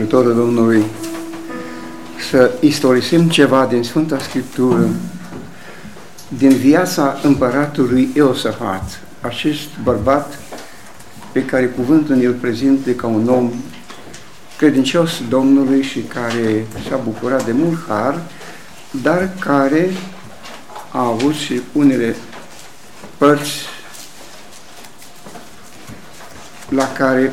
ajutorul Domnului să istorisim ceva din Sfânta Scriptură, din viața împăratului Eosafat, acest bărbat pe care cuvântul îl prezintă ca un om credincios Domnului și care s-a bucurat de mult har, dar care a avut și unele părți la care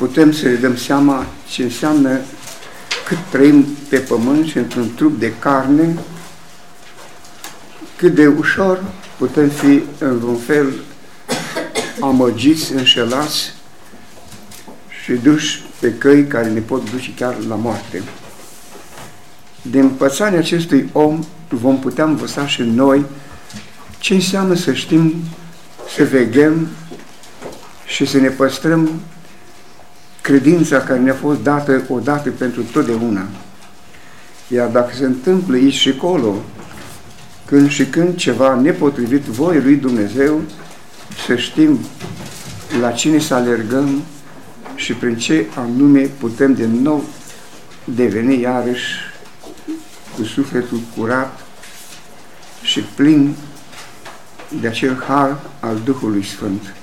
putem să ne dăm seama ce înseamnă cât trăim pe pământ și într-un trup de carne, cât de ușor putem fi în vreun fel amăgiți, înșelați și duși pe căi care ne pot duce chiar la moarte. Din pățania acestui om vom putea învăța și noi ce înseamnă să știm, să veghem și să ne păstrăm credința care ne-a fost dată odată pentru totdeauna. Iar dacă se întâmplă aici și acolo, când și când ceva nepotrivit voie lui Dumnezeu, să știm la cine să alergăm și prin ce anume putem de nou deveni iarăși cu sufletul curat și plin de acel har al Duhului Sfânt.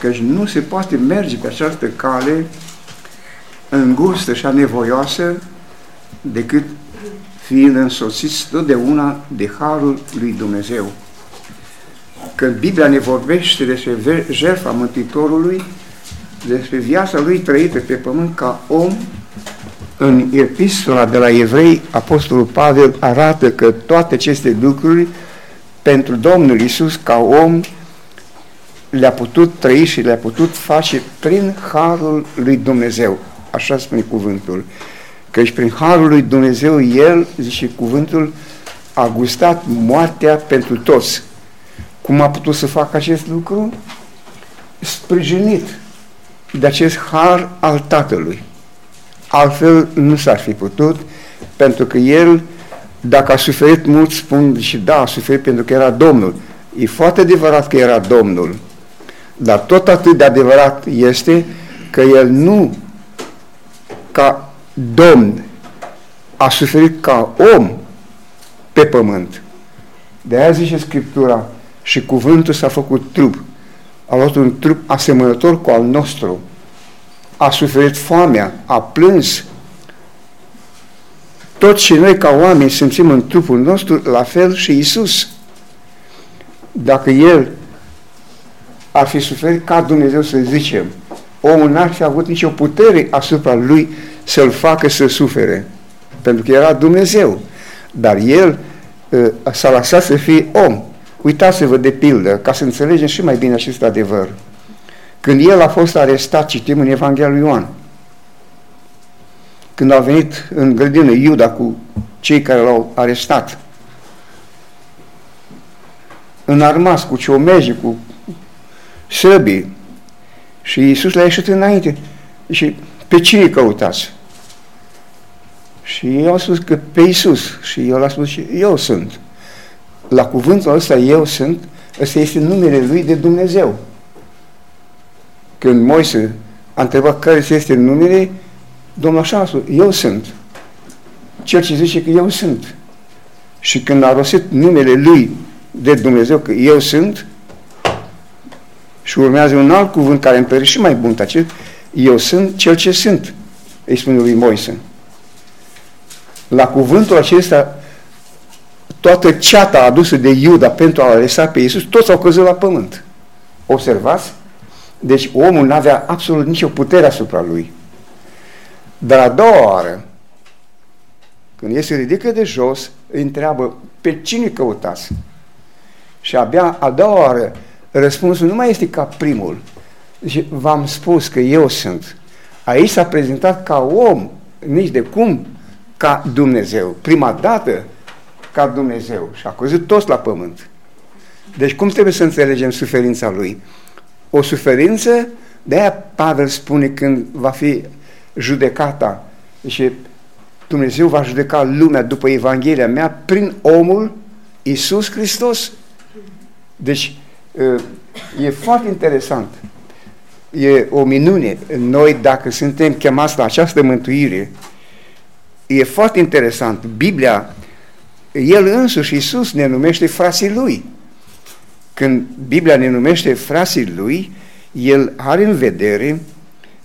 Căci nu se poate merge pe această cale îngustă și anevoioasă decât fiind însoțiți totdeauna de Harul lui Dumnezeu. Când Biblia ne vorbește despre jertfa Mântuitorului, despre viața lui trăită pe pământ ca om, în epistola de la evrei, Apostolul Pavel arată că toate aceste lucruri pentru Domnul Isus ca om le-a putut trăi și le-a putut face prin Harul lui Dumnezeu. Așa spune cuvântul. Căci prin Harul lui Dumnezeu El, zice cuvântul, a gustat moartea pentru toți. Cum a putut să facă acest lucru? Sprijinit de acest har al Tatălui. Altfel nu s-ar fi putut, pentru că El, dacă a suferit mult, spun și da, a suferit pentru că era Domnul. E foarte adevărat că era Domnul, dar tot atât de adevărat este că El nu ca Domn a suferit ca om pe pământ. De aia zice Scriptura și cuvântul s-a făcut trup. A luat un trup asemănător cu al nostru. A suferit foamea, a plâns. Tot și noi ca oameni simțim în trupul nostru, la fel și Isus. Dacă El ar fi suferit ca Dumnezeu să zicem, omul n-ar fi avut nicio putere asupra lui să-l facă să sufere, pentru că era Dumnezeu. Dar el uh, s-a lăsat să fie om. Uitați-vă de pildă, ca să înțelegem și mai bine acest adevăr. Când el a fost arestat, citim în Evanghelia lui Ioan, când a venit în grădină Iuda cu cei care l-au arestat, înarmați cu ciomeji, cu săbii, și Iisus le-a ieșit înainte. Și pe cine căutați? Și ei au spus că pe Iisus. Și el a spus și eu sunt. La cuvântul ăsta eu sunt, ăsta este numele lui de Dumnezeu. Când Moise a întrebat care este numele, Domnul așa a spus, eu sunt. Cel ce zice că eu sunt. Și când a rosit numele lui de Dumnezeu, că eu sunt, și urmează un alt cuvânt care îmi pare și mai bun acest, eu sunt cel ce sunt, îi spune lui Moise. La cuvântul acesta, toată ceata adusă de Iuda pentru a lăsa pe Iisus, toți au căzut la pământ. Observați? Deci omul nu avea absolut nicio putere asupra lui. Dar a doua oară, când el se ridică de jos, îi întreabă pe cine căutați? Și abia a doua oară răspunsul nu mai este ca primul. Deci v-am spus că eu sunt. Aici s-a prezentat ca om, nici de cum ca Dumnezeu. Prima dată ca Dumnezeu. Și a căzut toți la pământ. Deci cum trebuie să înțelegem suferința lui? O suferință, de aia Pavel spune când va fi judecata. Deci Dumnezeu va judeca lumea după Evanghelia mea prin omul Isus Hristos. Deci e foarte interesant. e o minune. Noi, dacă suntem chemați la această mântuire, e foarte interesant. Biblia, El însuși, Iisus, ne numește frații Lui. Când Biblia ne numește frații Lui, El are în vedere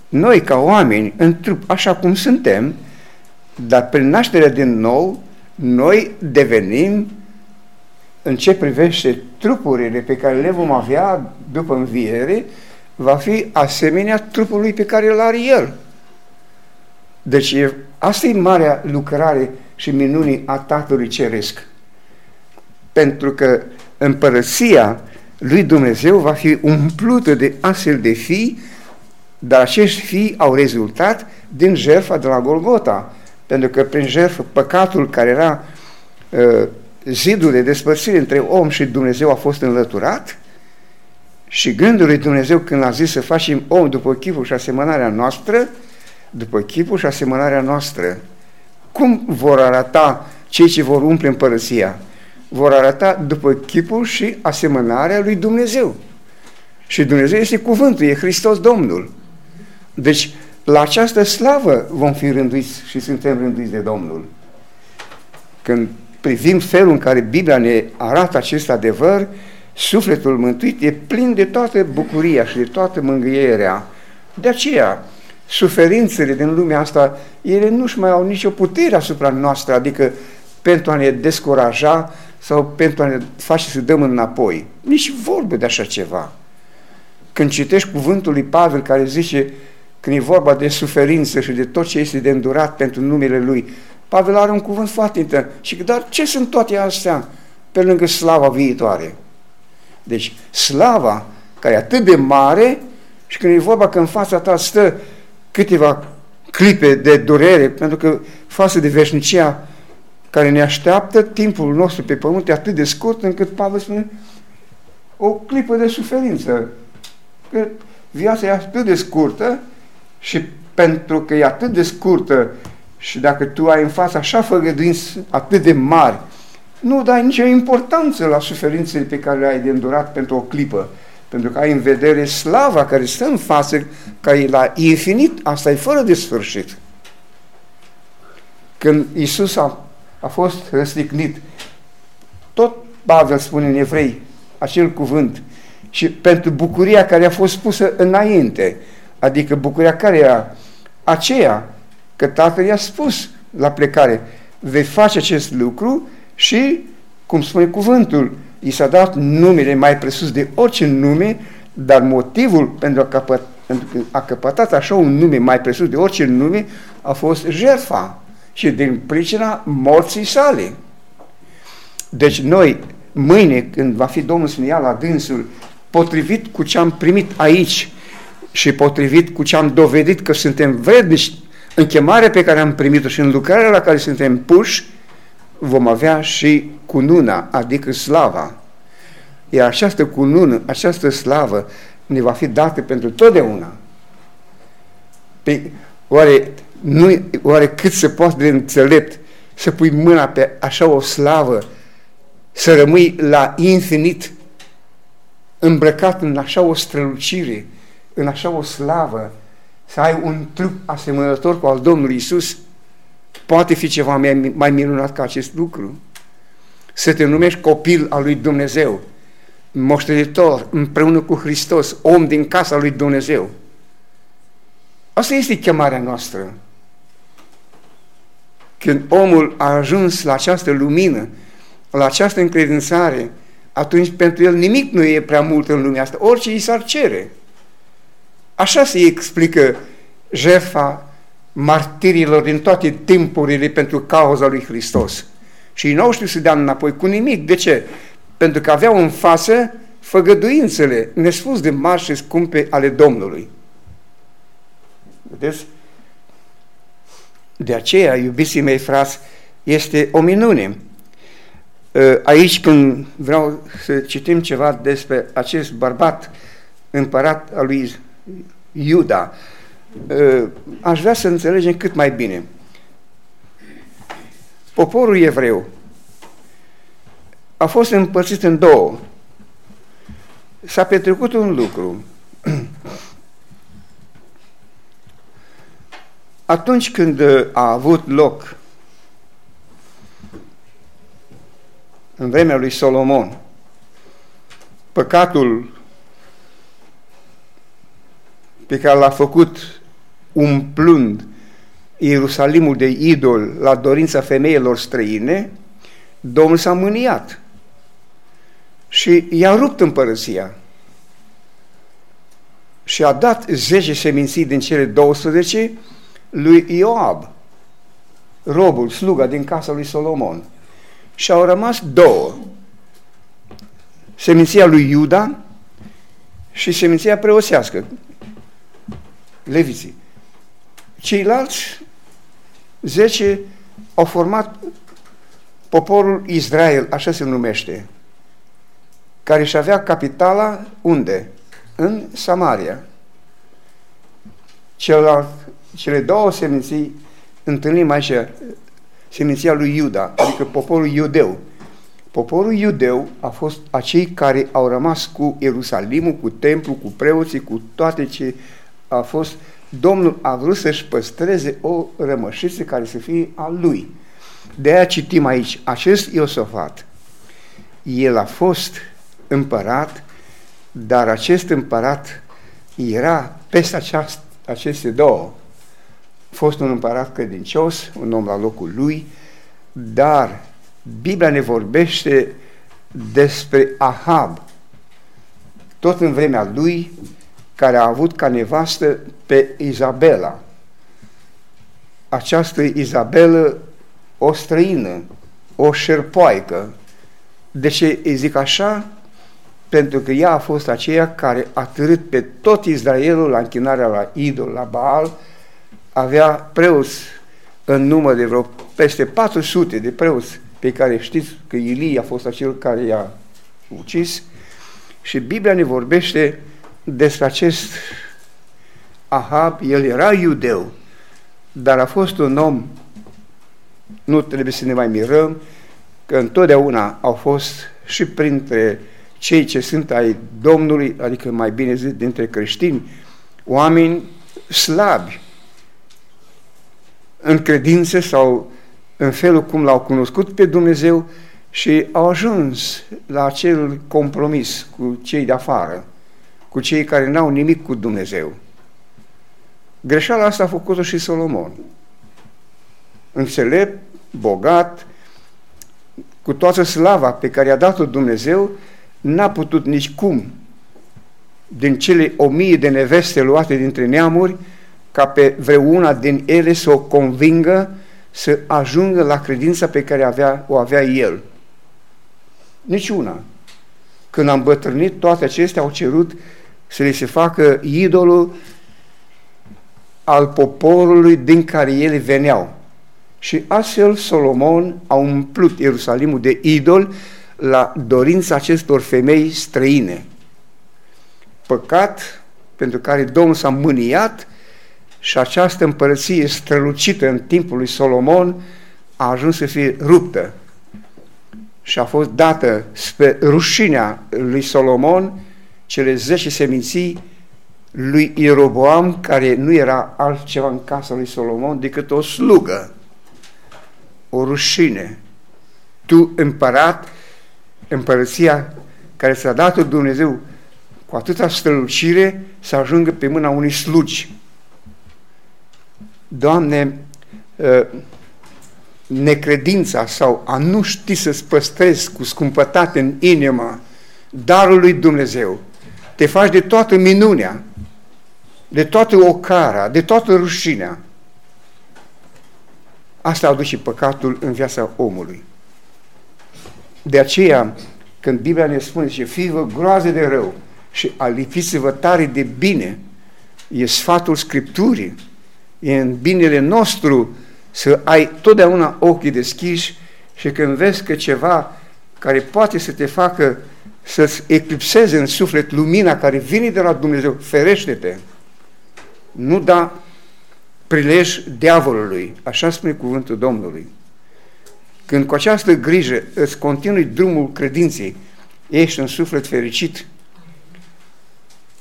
noi, ca oameni, în trup, așa cum suntem, dar prin nașterea din nou, noi devenim în ce privește trupurile pe care le vom avea după înviere, va fi asemenea trupului pe care îl are El. Deci asta e marea lucrare și minunii a Tatălui Ceresc. Pentru că împărăția lui Dumnezeu va fi umplută de astfel de fii, dar acești fii au rezultat din jertfa de la Golgota. Pentru că prin jertfă păcatul care era uh, zidul de despărțire între om și Dumnezeu a fost înlăturat și gândul lui Dumnezeu când a zis să facem om după chipul și asemănarea noastră, după chipul și asemănarea noastră, cum vor arata cei ce vor umple împărăția? Vor arata după chipul și asemănarea lui Dumnezeu. Și Dumnezeu este cuvântul, e Hristos Domnul. Deci, la această slavă vom fi rânduiți și suntem rânduiți de Domnul. Când privim felul în care Biblia ne arată acest adevăr, sufletul mântuit e plin de toată bucuria și de toată mângâierea. De aceea, suferințele din lumea asta, ele nu-și mai au nicio putere asupra noastră, adică pentru a ne descuraja sau pentru a ne face să dăm înapoi. Nici vorbă de așa ceva. Când citești cuvântul lui Pavel care zice, când e vorba de suferință și de tot ce este de îndurat pentru numele lui, Pavel are un cuvânt foarte interesant. Și dar ce sunt toate astea pe lângă slava viitoare? Deci slava care e atât de mare și când e vorba că în fața ta stă câteva clipe de durere, pentru că față de veșnicia care ne așteaptă, timpul nostru pe pământ e atât de scurt încât Pavel spune o clipă de suferință. Că viața e atât de scurtă și pentru că e atât de scurtă și dacă tu ai în față așa făgăduinți atât de mari, nu dai nicio importanță la suferințele pe care le ai de îndurat pentru o clipă, pentru că ai în vedere slava care stă în față, care e la infinit, asta e fără de sfârșit. Când Isus a, a fost răstignit, tot Pavel spune în evrei acel cuvânt și pentru bucuria care a fost pusă înainte, adică bucuria care era aceea că tatăl i-a spus la plecare, vei face acest lucru și, cum spune cuvântul, i s-a dat numele mai presus de orice nume, dar motivul pentru a, căpăt, pentru că a căpătat așa un nume mai presus de orice nume a fost jertfa și din pricina morții sale. Deci noi, mâine, când va fi Domnul să ne ia la dânsul, potrivit cu ce am primit aici și potrivit cu ce am dovedit că suntem vrednici în chemarea pe care am primit-o și în lucrarea la care suntem puși, vom avea și cununa, adică slava. Iar această cunună, această slavă ne va fi dată pentru totdeauna. Pe, oare, nu, oare cât se poate de înțelept să pui mâna pe așa o slavă, să rămâi la infinit îmbrăcat în așa o strălucire, în așa o slavă, să ai un trup asemănător cu al Domnului Isus, poate fi ceva mai, mai minunat ca acest lucru. Să te numești copil al lui Dumnezeu, moștenitor împreună cu Hristos, om din casa lui Dumnezeu. Asta este chemarea noastră. Când omul a ajuns la această lumină, la această încredințare, atunci pentru el nimic nu e prea mult în lumea asta, orice îi s-ar cere. Așa se explică jertfa martirilor din toate timpurile pentru cauza lui Hristos. Și ei nu știu să dea înapoi cu nimic. De ce? Pentru că aveau în față făgăduințele nespus de marși și scumpe ale Domnului. Vedeți? De aceea, iubiții mei frați, este o minune. Ă, aici când vreau să citim ceva despre acest bărbat împărat al lui Iuda. Ă, aș vrea să înțelegem cât mai bine. Poporul evreu a fost împărțit în două. S-a petrecut un lucru. Atunci când a avut loc în vremea lui Solomon păcatul pe care l-a făcut umplând Ierusalimul de idol la dorința femeilor străine, Domnul s-a mâniat și i-a rupt împărăția și a dat 10 seminții din cele 12 lui Ioab, robul, sluga din casa lui Solomon. Și au rămas două. Seminția lui Iuda și seminția preosească, leviții. Ceilalți zece au format poporul Israel, așa se numește, care își avea capitala unde? În Samaria. Celălalt, cele două seminții întâlnim aici seminția lui Iuda, adică poporul iudeu. Poporul iudeu a fost acei care au rămas cu Ierusalimul, cu templu, cu preoții, cu toate ce a fost. Domnul a vrut să-și păstreze o rămășiță care să fie a lui. De aia citim aici, acest Iosofat, el a fost împărat, dar acest împărat era peste aceast, aceste două. A fost un împărat credincios, un om la locul lui, dar Biblia ne vorbește despre Ahab, tot în vremea lui, care a avut ca nevastă pe Izabela. Această Izabelă, o străină, o șerpoaică. De ce îi zic așa? Pentru că ea a fost aceea care a târât pe tot Israelul la închinarea la idol, la Baal, avea preoți în număr de vreo peste 400 de preoți pe care știți că Ilie a fost acel care i-a ucis și Biblia ne vorbește despre acest Ahab, el era iudeu, dar a fost un om, nu trebuie să ne mai mirăm, că întotdeauna au fost și printre cei ce sunt ai Domnului, adică mai bine zis, dintre creștini, oameni slabi în credințe sau în felul cum l-au cunoscut pe Dumnezeu și au ajuns la acel compromis cu cei de afară, cu cei care n-au nimic cu Dumnezeu. Greșeala asta a făcut-o și Solomon. Înțelept, bogat, cu toată slava pe care i-a dat-o Dumnezeu, n-a putut nici cum din cele o mie de neveste luate dintre neamuri, ca pe vreuna din ele să o convingă să ajungă la credința pe care avea, o avea el. Niciuna. Când am bătrânit, toate acestea au cerut să le se facă idolul al poporului din care ele veneau. Și astfel Solomon a umplut Ierusalimul de idol la dorința acestor femei străine. Păcat pentru care Domnul s-a mâniat și această împărăție strălucită în timpul lui Solomon a ajuns să fie ruptă și a fost dată spre rușinea lui Solomon cele zece seminții lui Ieroboam, care nu era altceva în casa lui Solomon decât o slugă, o rușine. Tu, împărat, împărăția care ți-a dat Dumnezeu cu atâta strălucire să ajungă pe mâna unui slugi. Doamne, ă, necredința sau a nu ști să-ți păstrezi cu scumpătate în inimă darul lui Dumnezeu, te faci de toată minunea, de toată ocara, de toată rușinea. Asta aduce păcatul în viața omului. De aceea, când Biblia ne spune și fii-vă groaze de rău și alipiți-vă tare de bine, e sfatul Scripturii, e în binele nostru să ai totdeauna ochii deschiși și când vezi că ceva care poate să te facă să-ți eclipseze în suflet lumina care vine de la Dumnezeu, ferește-te. Nu da prilej diavolului, așa spune cuvântul Domnului. Când cu această grijă îți continui drumul credinței, ești în suflet fericit.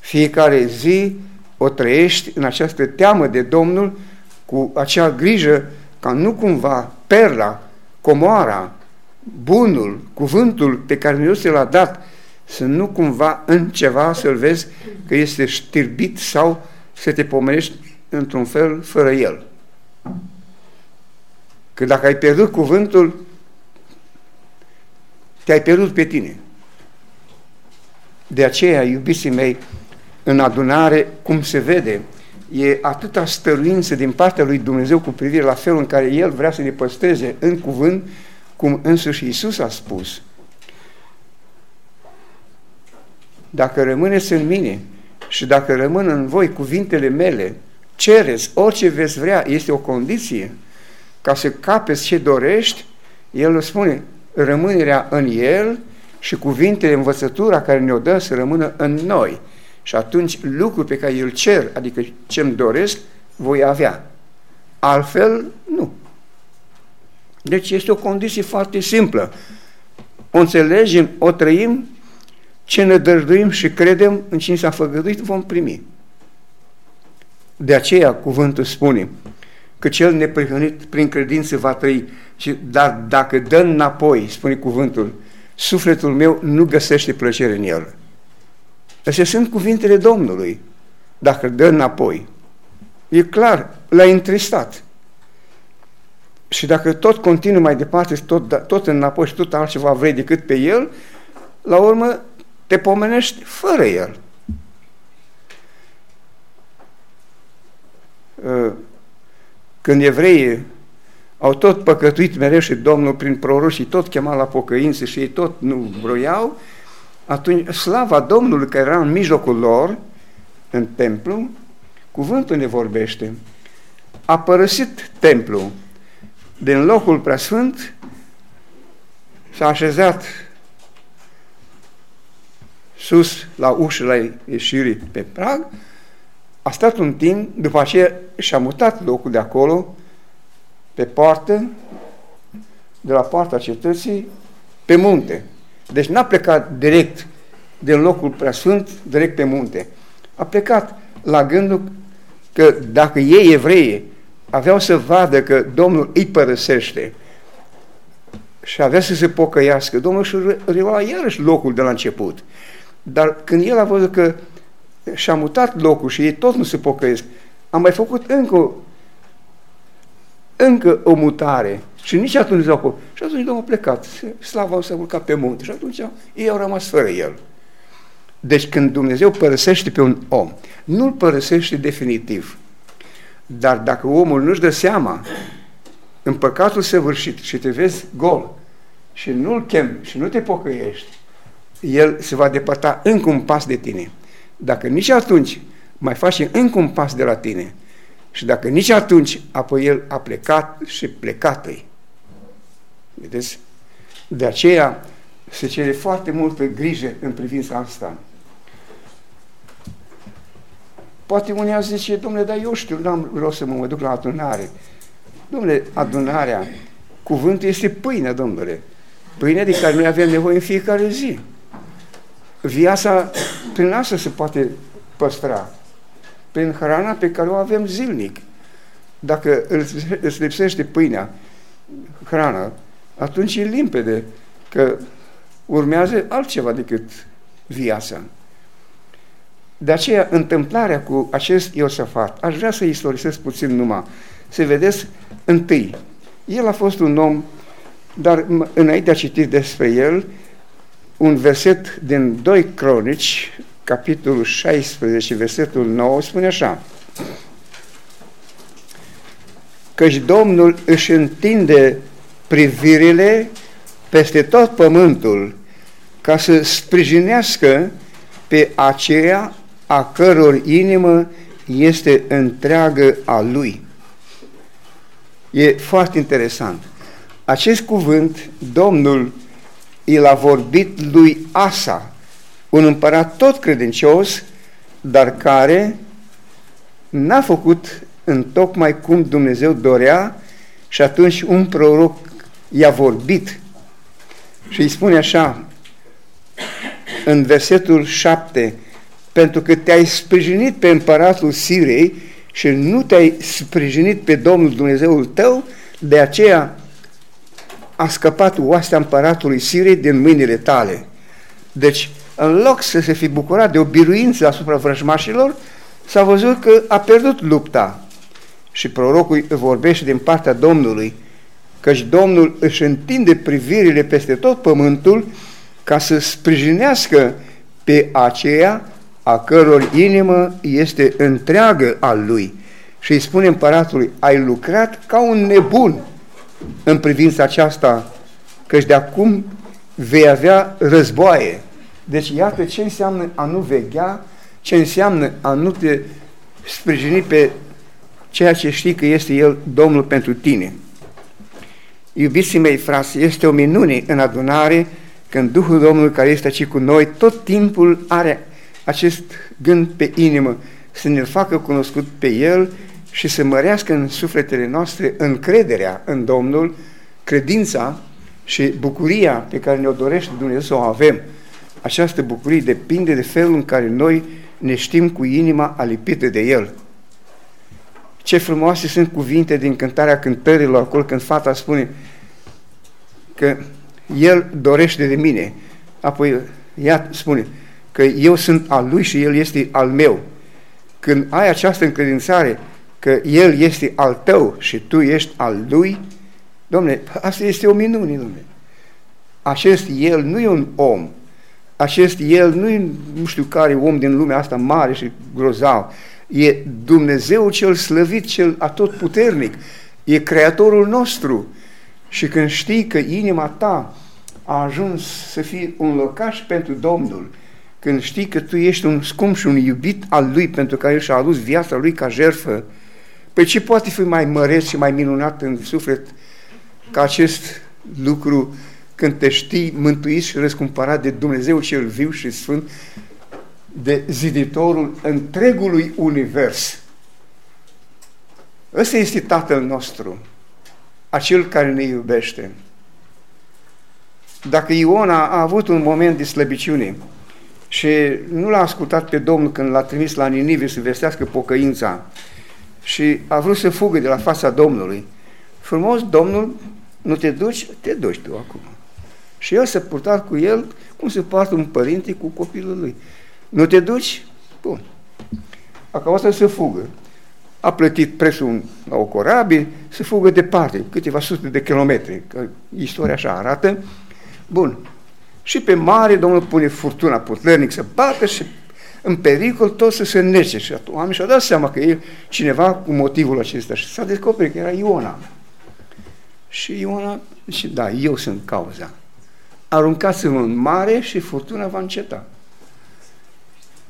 Fiecare zi o trăiești în această teamă de Domnul cu acea grijă ca nu cumva perla, comoara, bunul, cuvântul pe care Dumnezeu ți l-a dat, să nu cumva în ceva să-l vezi că este știrbit sau să te pomenești într-un fel fără el. Că dacă ai pierdut cuvântul, te-ai pierdut pe tine. De aceea, iubiții mei, în adunare, cum se vede, e atâta stăruință din partea lui Dumnezeu cu privire la felul în care El vrea să ne păstreze în cuvânt, cum însuși Iisus a spus. Dacă rămâneți în mine și dacă rămân în voi cuvintele mele, cereți orice veți vrea, este o condiție ca să capeți ce dorești, El îți spune, rămânerea în El și cuvintele, învățătura care ne-o dă să rămână în noi. Și atunci lucrul pe care îl cer, adică ce-mi doresc, voi avea. Altfel, nu. Deci este o condiție foarte simplă. O înțelegem, o trăim, ce ne dăjduim și credem în cine s-a făgăduit, vom primi. De aceea cuvântul spune că cel neprihănit prin credință va trăi, dar dacă dă înapoi, spune cuvântul, sufletul meu nu găsește plăcere în el. Astea sunt cuvintele Domnului. Dacă dă înapoi, e clar, l-a întristat. Și dacă tot continuă mai departe, tot, tot înapoi și tot altceva vrei decât pe el, la urmă te pomenești fără el. Uh, când evreii au tot păcătuit mereu și Domnul prin proroși și tot chema la pocăință și ei tot nu vroiau, atunci slava Domnului care era în mijlocul lor, în templu, cuvântul ne vorbește, a părăsit templu din locul preasfânt, s-a așezat sus la ușile ieșirii pe prag, a stat un timp, după aceea și-a mutat locul de acolo, pe poartă, de la poarta cetății, pe munte. Deci n-a plecat direct din locul preasfânt, direct pe munte. A plecat la gândul că dacă ei evrei aveau să vadă că Domnul îi părăsește și avea să se pocăiască, Domnul și relua iarăși locul de la început. Dar când el a văzut că și-a mutat locul și ei tot nu se pocăiesc, am mai făcut încă, încă o mutare și nici atunci nu Și atunci Domnul a plecat, slava s-a urcat pe munte și atunci ei au rămas fără el. Deci când Dumnezeu părăsește pe un om, nu-l părăsește definitiv. Dar dacă omul nu-și dă seama în păcatul săvârșit și te vezi gol și nu-l chem și nu te pocăiești, el se va depărta încă un pas de tine. Dacă nici atunci mai face încă un pas de la tine și dacă nici atunci apoi el a plecat și plecat îi. Vedeți? De aceea se cere foarte multă grijă în privința asta. Poate unii azi zice, domnule, dar eu știu, n-am vreau să mă, mă duc la adunare. Domnule, adunarea, cuvântul este pâine, domnule. Pâine de care noi avem nevoie în fiecare zi. Viața prin asta se poate păstra. Prin hrana pe care o avem zilnic. Dacă îți lipsește pâinea, hrana, atunci e limpede că urmează altceva decât viața. De aceea, întâmplarea cu acest Iosafat, aș vrea să istorisesc puțin numai, să vedeți întâi. El a fost un om, dar înainte a citit despre el, un verset din 2 Cronici, capitolul 16, versetul 9, spune așa. Căci Domnul își întinde privirile peste tot pământul ca să sprijinească pe aceea a căror inimă este întreagă a lui. E foarte interesant. Acest cuvânt, Domnul el a vorbit lui Asa, un împărat tot credincios, dar care n-a făcut în tocmai cum Dumnezeu dorea și atunci un proroc i-a vorbit. Și îi spune așa în versetul 7 pentru că te-ai sprijinit pe împăratul Sirei și nu te-ai sprijinit pe Domnul Dumnezeul tău, de aceea a scăpat oastea împăratului Siriei din mâinile tale. Deci, în loc să se fi bucurat de o biruință asupra vrăjmașilor, s-a văzut că a pierdut lupta. Și prorocul vorbește din partea Domnului, căci Domnul își întinde privirile peste tot pământul ca să sprijinească pe aceea a căror inimă este întreagă al lui. Și îi spune împăratului, ai lucrat ca un nebun în privința aceasta, căci de acum vei avea războaie. Deci iată ce înseamnă a nu veghea, ce înseamnă a nu te sprijini pe ceea ce știi că este El Domnul pentru tine. Iubiții mei, frați, este o minune în adunare când Duhul Domnului care este aici cu noi tot timpul are acest gând pe inimă să ne facă cunoscut pe El și să mărească în sufletele noastre încrederea în Domnul, credința și bucuria pe care ne-o dorește Dumnezeu să o avem. Această bucurie depinde de felul în care noi ne știm cu inima alipită de El. Ce frumoase sunt cuvinte din cântarea cântărilor acolo când fata spune că El dorește de mine. Apoi ea spune că eu sunt al Lui și El este al meu. Când ai această încredințare că El este al tău și tu ești al Lui, domne, asta este o minune, domne. Acest El nu e un om, acest El nu e nu știu care om din lumea asta mare și grozav, e Dumnezeu cel slăvit, cel atotputernic, e Creatorul nostru. Și când știi că inima ta a ajuns să fie un locaș pentru Domnul, când știi că tu ești un scump și un iubit al Lui pentru că El și-a adus viața Lui ca jertfă, pe ce poate fi mai măreț și mai minunat în suflet ca acest lucru când te știi mântuit și răscumpărat de Dumnezeu cel viu și sfânt, de ziditorul întregului univers. Ăsta este Tatăl nostru, acel care ne iubește. Dacă Iona a avut un moment de slăbiciune și nu l-a ascultat pe Domnul când l-a trimis la Ninive să vestească pocăința și a vrut să fugă de la fața Domnului, frumos, Domnul, nu te duci? Te duci tu acum. Și el s-a purtat cu el cum se poartă un părinte cu copilul lui. Nu te duci? Bun. A căutat să fugă. A plătit prețul la o corabie să fugă departe, câteva sute de kilometri, că istoria așa arată. Bun. Și pe mare Domnul pune furtuna puternic să bată și în pericol tot să se nece. Și atunci oamenii și-au dat seama că e cineva cu motivul acesta. Și s-a descoperit că era Iona. Și Iona și da, eu sunt cauza. Aruncați-vă în mare și furtuna va înceta.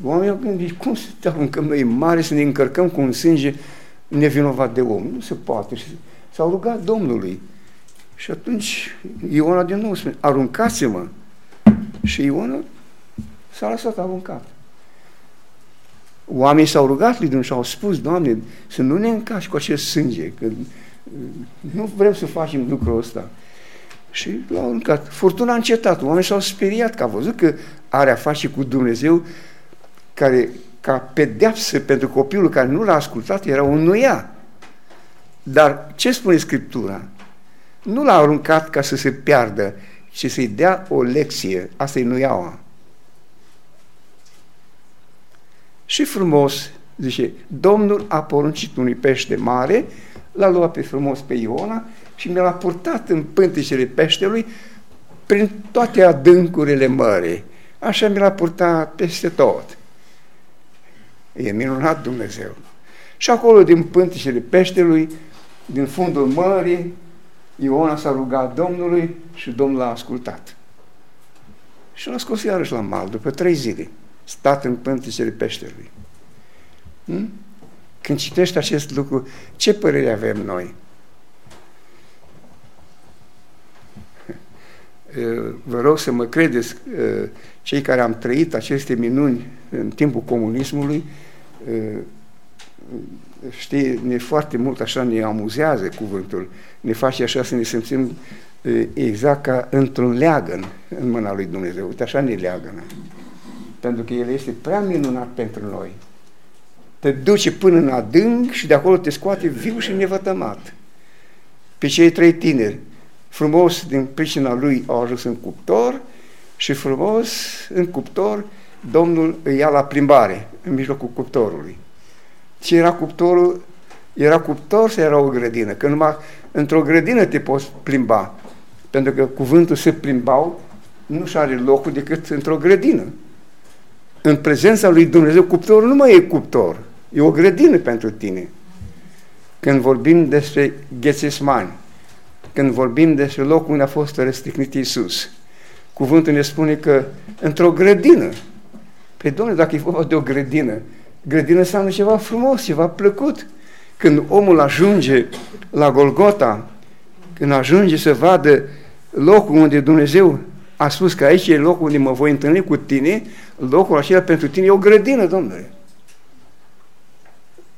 Oamenii au gândit, cum să te aruncăm noi în mare să ne încărcăm cu un sânge nevinovat de om? Nu se poate. Și s-au rugat Domnului. Și atunci Iona din nou spune, aruncați-mă. Și Iona s-a lăsat aruncat. Oamenii s-au rugat lui Dumnezeu și au spus, Doamne, să nu ne încași cu acest sânge, că nu vrem să facem lucrul ăsta. Și l-au aruncat. Furtuna a încetat. Oamenii s-au speriat că a văzut că are a face cu Dumnezeu care, ca pedeapsă pentru copilul care nu l-a ascultat, era un nuia. Dar ce spune Scriptura? Nu l-a aruncat ca să se piardă, ci să-i dea o lecție. Asta e nuiaua. Și frumos, zice, Domnul a poruncit unui pește mare, l-a luat pe frumos pe Iona și mi l-a purtat în pântecele peștelui prin toate adâncurile mării. Așa mi l-a purtat peste tot. E minunat Dumnezeu. Și acolo, din pântecele peștelui, din fundul mării, Iona s-a rugat Domnului și Domnul l-a ascultat. Și l-a scos iarăși la mal, după trei zile, stat în pântecele peștelui. Hmm? Când citești acest lucru, ce părere avem noi? Vă rog să mă credeți, cei care am trăit aceste minuni în timpul comunismului, știi, ne foarte mult așa ne amuzează cuvântul, ne face așa să ne simțim exact ca într-un leagăn în mâna lui Dumnezeu. Uite, așa ne leagănă. Pentru că El este prea minunat pentru noi. te duce până în adânc și de acolo te scoate viu și nevătămat. Pe cei trei tineri, frumos din pricina lui au ajuns în cuptor și frumos în cuptor Domnul îi ia la plimbare în mijlocul cuptorului. Ce era cuptorul? Era cuptor sau era o grădină? Că numai într-o grădină te poți plimba. Pentru că cuvântul se plimbau nu și are locul decât într-o grădină. În prezența lui Dumnezeu, cuptorul nu mai e cuptor. E o grădină pentru tine. Când vorbim despre Ghețesmani, când vorbim despre locul unde a fost răstignit Iisus, cuvântul ne spune că într-o grădină, pe Domnule, dacă e vorba de o grădină, grădină înseamnă ceva frumos, ceva plăcut. Când omul ajunge la Golgota, când ajunge să vadă locul unde Dumnezeu a spus că aici e locul unde mă voi întâlni cu tine, locul acela pentru tine e o grădină, Domnule.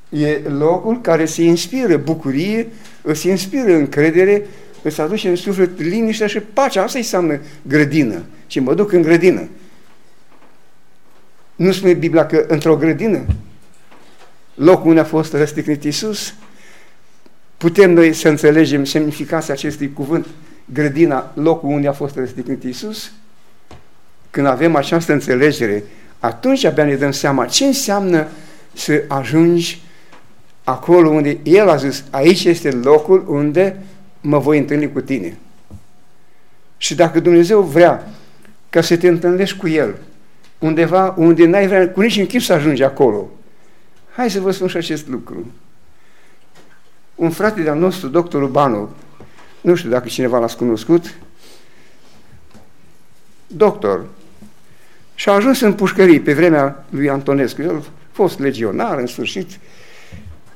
E locul care se inspiră bucurie, îți inspiră încredere, îți aduce în suflet liniștea și pacea. Asta înseamnă grădină. Și mă duc în grădină. Nu spune Biblia că într-o grădină, locul unde a fost răstignit Iisus, putem noi să înțelegem semnificația acestui cuvânt, grădina, locul unde a fost răstignit Iisus? Când avem această înțelegere, atunci abia ne dăm seama ce înseamnă să ajungi acolo unde El a zis, aici este locul unde mă voi întâlni cu tine. Și dacă Dumnezeu vrea ca să te întâlnești cu El, undeva unde n-ai vrea cu nici în chip să ajungi acolo, hai să vă spun și acest lucru. Un frate de-al nostru, doctorul Banu, nu știu dacă cineva l-a cunoscut, doctor, și a ajuns în pușcării pe vremea lui Antonescu. El a fost legionar în sfârșit,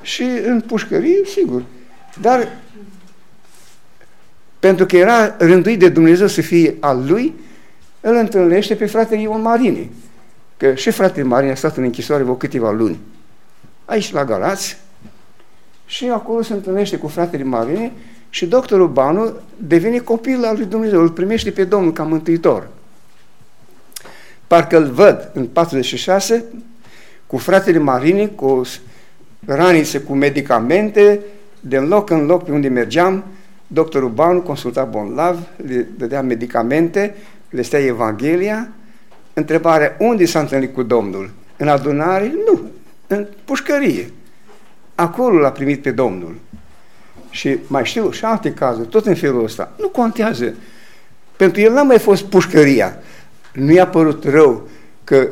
și în pușcărie, sigur. Dar pentru că era rânduit de Dumnezeu să fie al lui, îl întâlnește pe fratele Ion Marini. Că și fratele Marini a stat în închisoare vreo câteva luni. Aici la Galați. Și acolo se întâlnește cu fratele Marini și doctorul Banu devine copil al lui Dumnezeu, îl primește pe Domnul ca mântuitor. Parcă îl văd în 46 cu fratele Marini, cu ranițe cu medicamente, de loc în loc pe unde mergeam, doctorul Banu consulta Bonlav, le dădea medicamente, le stea Evanghelia, întrebarea, unde s-a întâlnit cu Domnul? În adunare? Nu, în pușcărie. Acolo l-a primit pe Domnul. Și mai știu și alte cazuri, tot în felul ăsta. Nu contează. Pentru el n-a mai fost pușcăria. Nu i-a părut rău că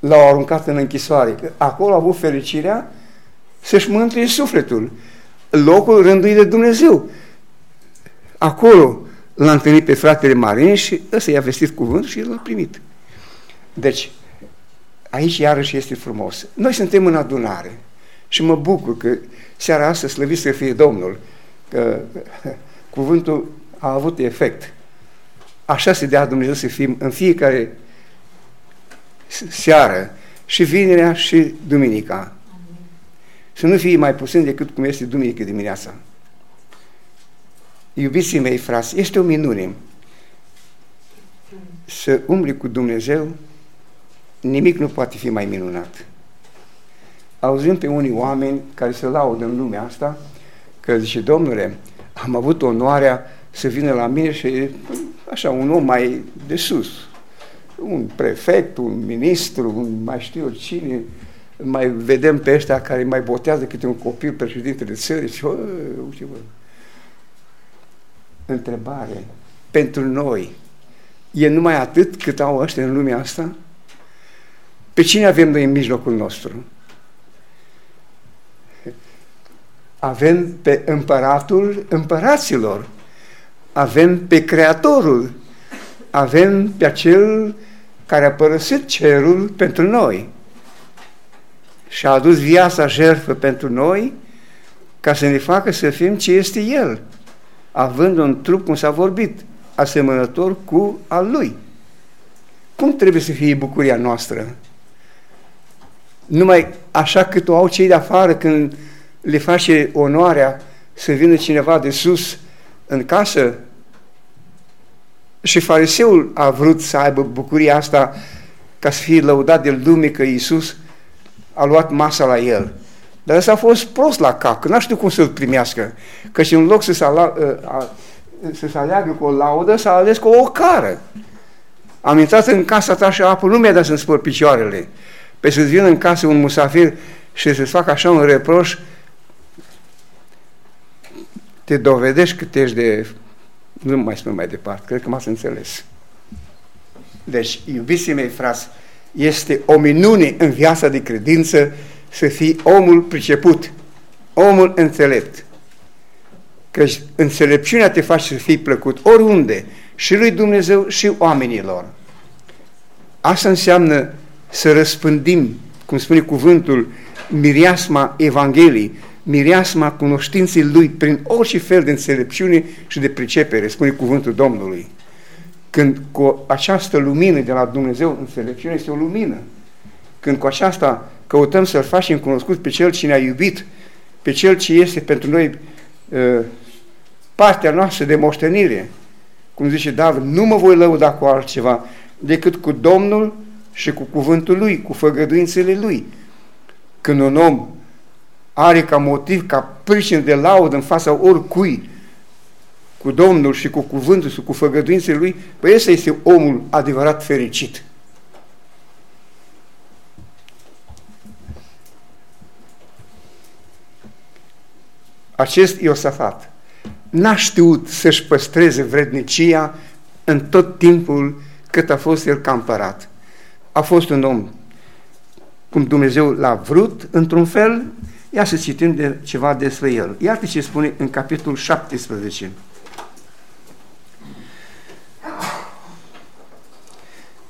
l-au aruncat în închisoare. Acolo a avut fericirea să-și mântuie sufletul. Locul rânduit de Dumnezeu. Acolo l-a întâlnit pe fratele Marin și ăsta i-a vestit cuvântul și l-a primit. Deci, aici iarăși este frumos. Noi suntem în adunare și mă bucur că seara asta slăvit să fie Domnul, că cuvântul a avut efect. Așa se dea Dumnezeu să fim în fiecare seară, și vinerea și duminica. Să nu fie mai puțin decât cum este duminică dimineața. Iubiții mei, frați, este o minune să umbli cu Dumnezeu, nimic nu poate fi mai minunat. Auzim pe unii oameni care se laudă în lumea asta, că zice, domnule, am avut onoarea să vină la mine și așa, un om mai de sus, un prefect, un ministru, un mai știu eu cine, mai vedem pe ăștia care mai botează câte un copil președintele țării și uite bă. Întrebare. Pentru noi, e numai atât cât au ăștia în lumea asta? Pe cine avem noi în mijlocul nostru? Avem pe împăratul împăraților, avem pe creatorul, avem pe acel care a părăsit cerul pentru noi și a adus viața jertfă pentru noi ca să ne facă să fim ce este El, având un trup, cum s-a vorbit, asemănător cu al Lui. Cum trebuie să fie bucuria noastră? Numai așa cât o au cei de afară când le face onoarea să vină cineva de sus în casă și fariseul a vrut să aibă bucuria asta ca să fie lăudat de lume că Iisus a luat masa la el. Dar ăsta a fost prost la cap, că n-a știut cum să-l primească. Că și în loc să se, ala, ă, să se aleagă cu o laudă, s-a ales cu o cară. Am intrat în casa ta și apă nu mi-a dat să-mi spăr picioarele. Pe să-ți vină în casă un musafir și să-ți facă așa un reproș, te dovedești că ești de... Nu mai spun mai departe, cred că m-ați înțeles. Deci, iubiții mei frați, este o minune în viața de credință să fii omul priceput, omul înțelept. Că înțelepciunea te face să fii plăcut oriunde, și lui Dumnezeu și oamenilor. Asta înseamnă să răspândim, cum spune cuvântul, miriasma Evangheliei, miriasma cunoștinței Lui prin orice fel de înțelepciune și de pricepere, spune cuvântul Domnului. Când cu această lumină de la Dumnezeu, înțelepciune este o lumină, când cu aceasta căutăm să-L facem cunoscut pe Cel ce ne-a iubit, pe Cel ce este pentru noi uh, partea noastră de moștenire, cum zice David, nu mă voi lăuda cu altceva decât cu Domnul și cu cuvântul Lui, cu făgăduințele Lui. Când un om are ca motiv, ca pricină de laudă în fața oricui, cu Domnul și cu cuvântul și cu făgăduințele Lui, păi ăsta este omul adevărat fericit. Acest Iosafat n-a știut să-și păstreze vrednicia în tot timpul cât a fost el campărat. A fost un om cum Dumnezeu l-a vrut, într-un fel, ia să citim de ceva despre el. Iată ce spune în capitolul 17.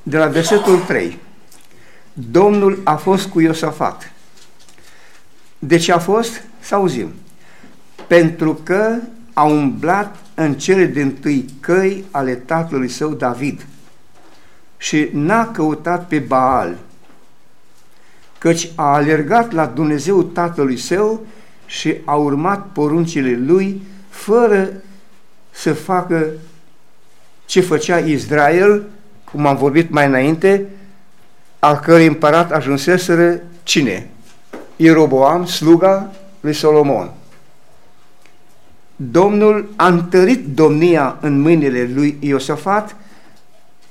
De la versetul 3. Domnul a fost cu Iosafat. De ce a fost? Să auzim. Pentru că a umblat în cele din tâi căi ale tatălui său David și n-a căutat pe Baal, căci a alergat la Dumnezeu tatălui său și a urmat poruncile lui fără să facă ce făcea Israel, cum am vorbit mai înainte, al cărui împărat ajunseseră cine? Ieroboam, sluga lui Solomon. Domnul a întărit domnia în mâinile lui Iosafat,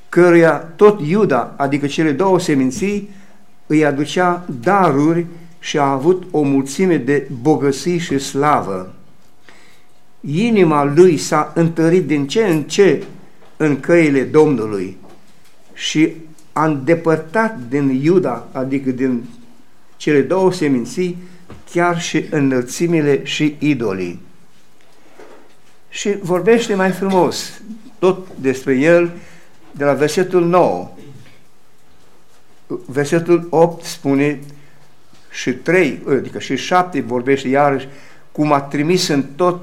căruia tot Iuda, adică cele două seminții, îi aducea daruri și a avut o mulțime de bogății și slavă. Inima lui s-a întărit din ce în ce în căile Domnului și a îndepărtat din Iuda, adică din cele două seminții, chiar și înălțimile și idolii și vorbește mai frumos tot despre el de la versetul 9. Versetul 8 spune și 3, adică și 7 vorbește iarăși cum a trimis în, tot,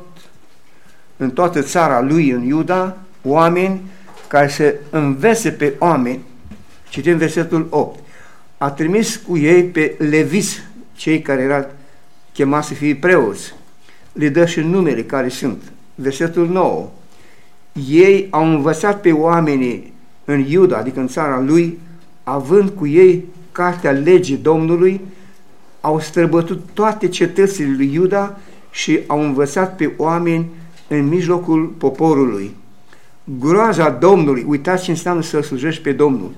în toată țara lui, în Iuda, oameni care să învețe pe oameni, citim versetul 8, a trimis cu ei pe leviți, cei care erau chemați să fie preoți, le dă și numele care sunt, versetul 9. Ei au învățat pe oamenii în Iuda, adică în țara lui, având cu ei cartea legii Domnului, au străbătut toate cetățile lui Iuda și au învățat pe oameni în mijlocul poporului. Groaza Domnului, uitați ce înseamnă să slujești pe Domnul,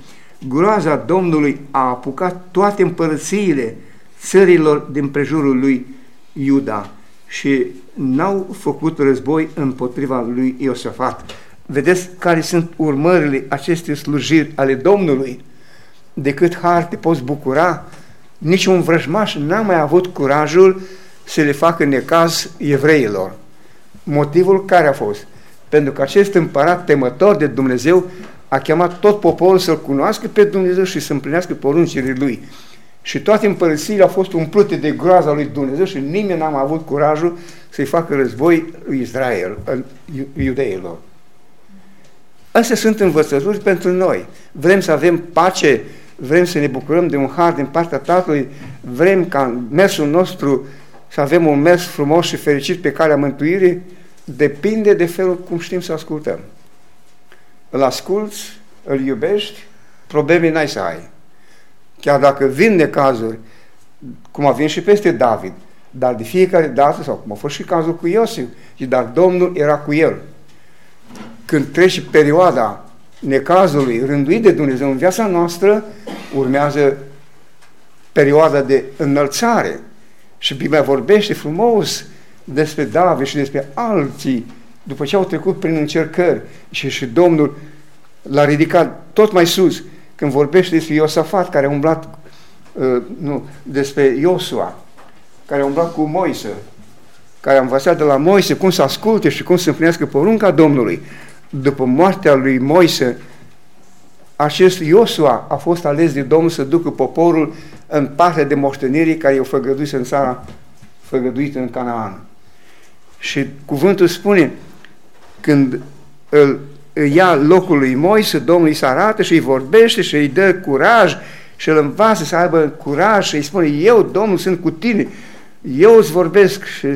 groaza Domnului a apucat toate împărățiile țărilor din prejurul lui Iuda și n-au făcut război împotriva lui Iosafat. Vedeți care sunt urmările acestei slujiri ale Domnului? De cât har te poți bucura, niciun vrăjmaș n-a mai avut curajul să le facă necaz evreilor. Motivul care a fost? Pentru că acest împărat temător de Dumnezeu a chemat tot poporul să-L cunoască pe Dumnezeu și să împlinească poruncile Lui. Și toate împărățiile au fost umplute de groaza lui Dumnezeu și nimeni n-a avut curajul să-i facă război lui Israel, iudeilor. Astea sunt învățături pentru noi. Vrem să avem pace, vrem să ne bucurăm de un har din partea Tatălui, vrem ca mersul nostru să avem un mers frumos și fericit pe calea mântuirii, depinde de felul cum știm să ascultăm. Îl asculți, îl iubești, probleme n-ai să ai. Chiar dacă vin necazuri, cum a venit și peste David, dar de fiecare dată, sau cum a fost și cazul cu Iosif, dar Domnul era cu el. Când trece perioada necazului rânduit de Dumnezeu în viața noastră, urmează perioada de înălțare. Și Biblia vorbește frumos despre David și despre alții, după ce au trecut prin încercări și, și Domnul l-a ridicat tot mai sus, când vorbește despre Iosafat, care a umblat, uh, nu, despre Iosua, care a umblat cu Moise, care a învățat de la Moise cum să asculte și cum să împlinească porunca Domnului. După moartea lui Moise, acest Iosua a fost ales de Domnul să ducă poporul în partea de moștenirii care i-au făgăduit în țara făgăduită în Canaan. Și cuvântul spune, când îl ia locul lui Moise, Domnul îi se arată și îi vorbește și îi dă curaj și îl învață să aibă curaj și îi spune, eu, Domnul, sunt cu tine, eu îți vorbesc și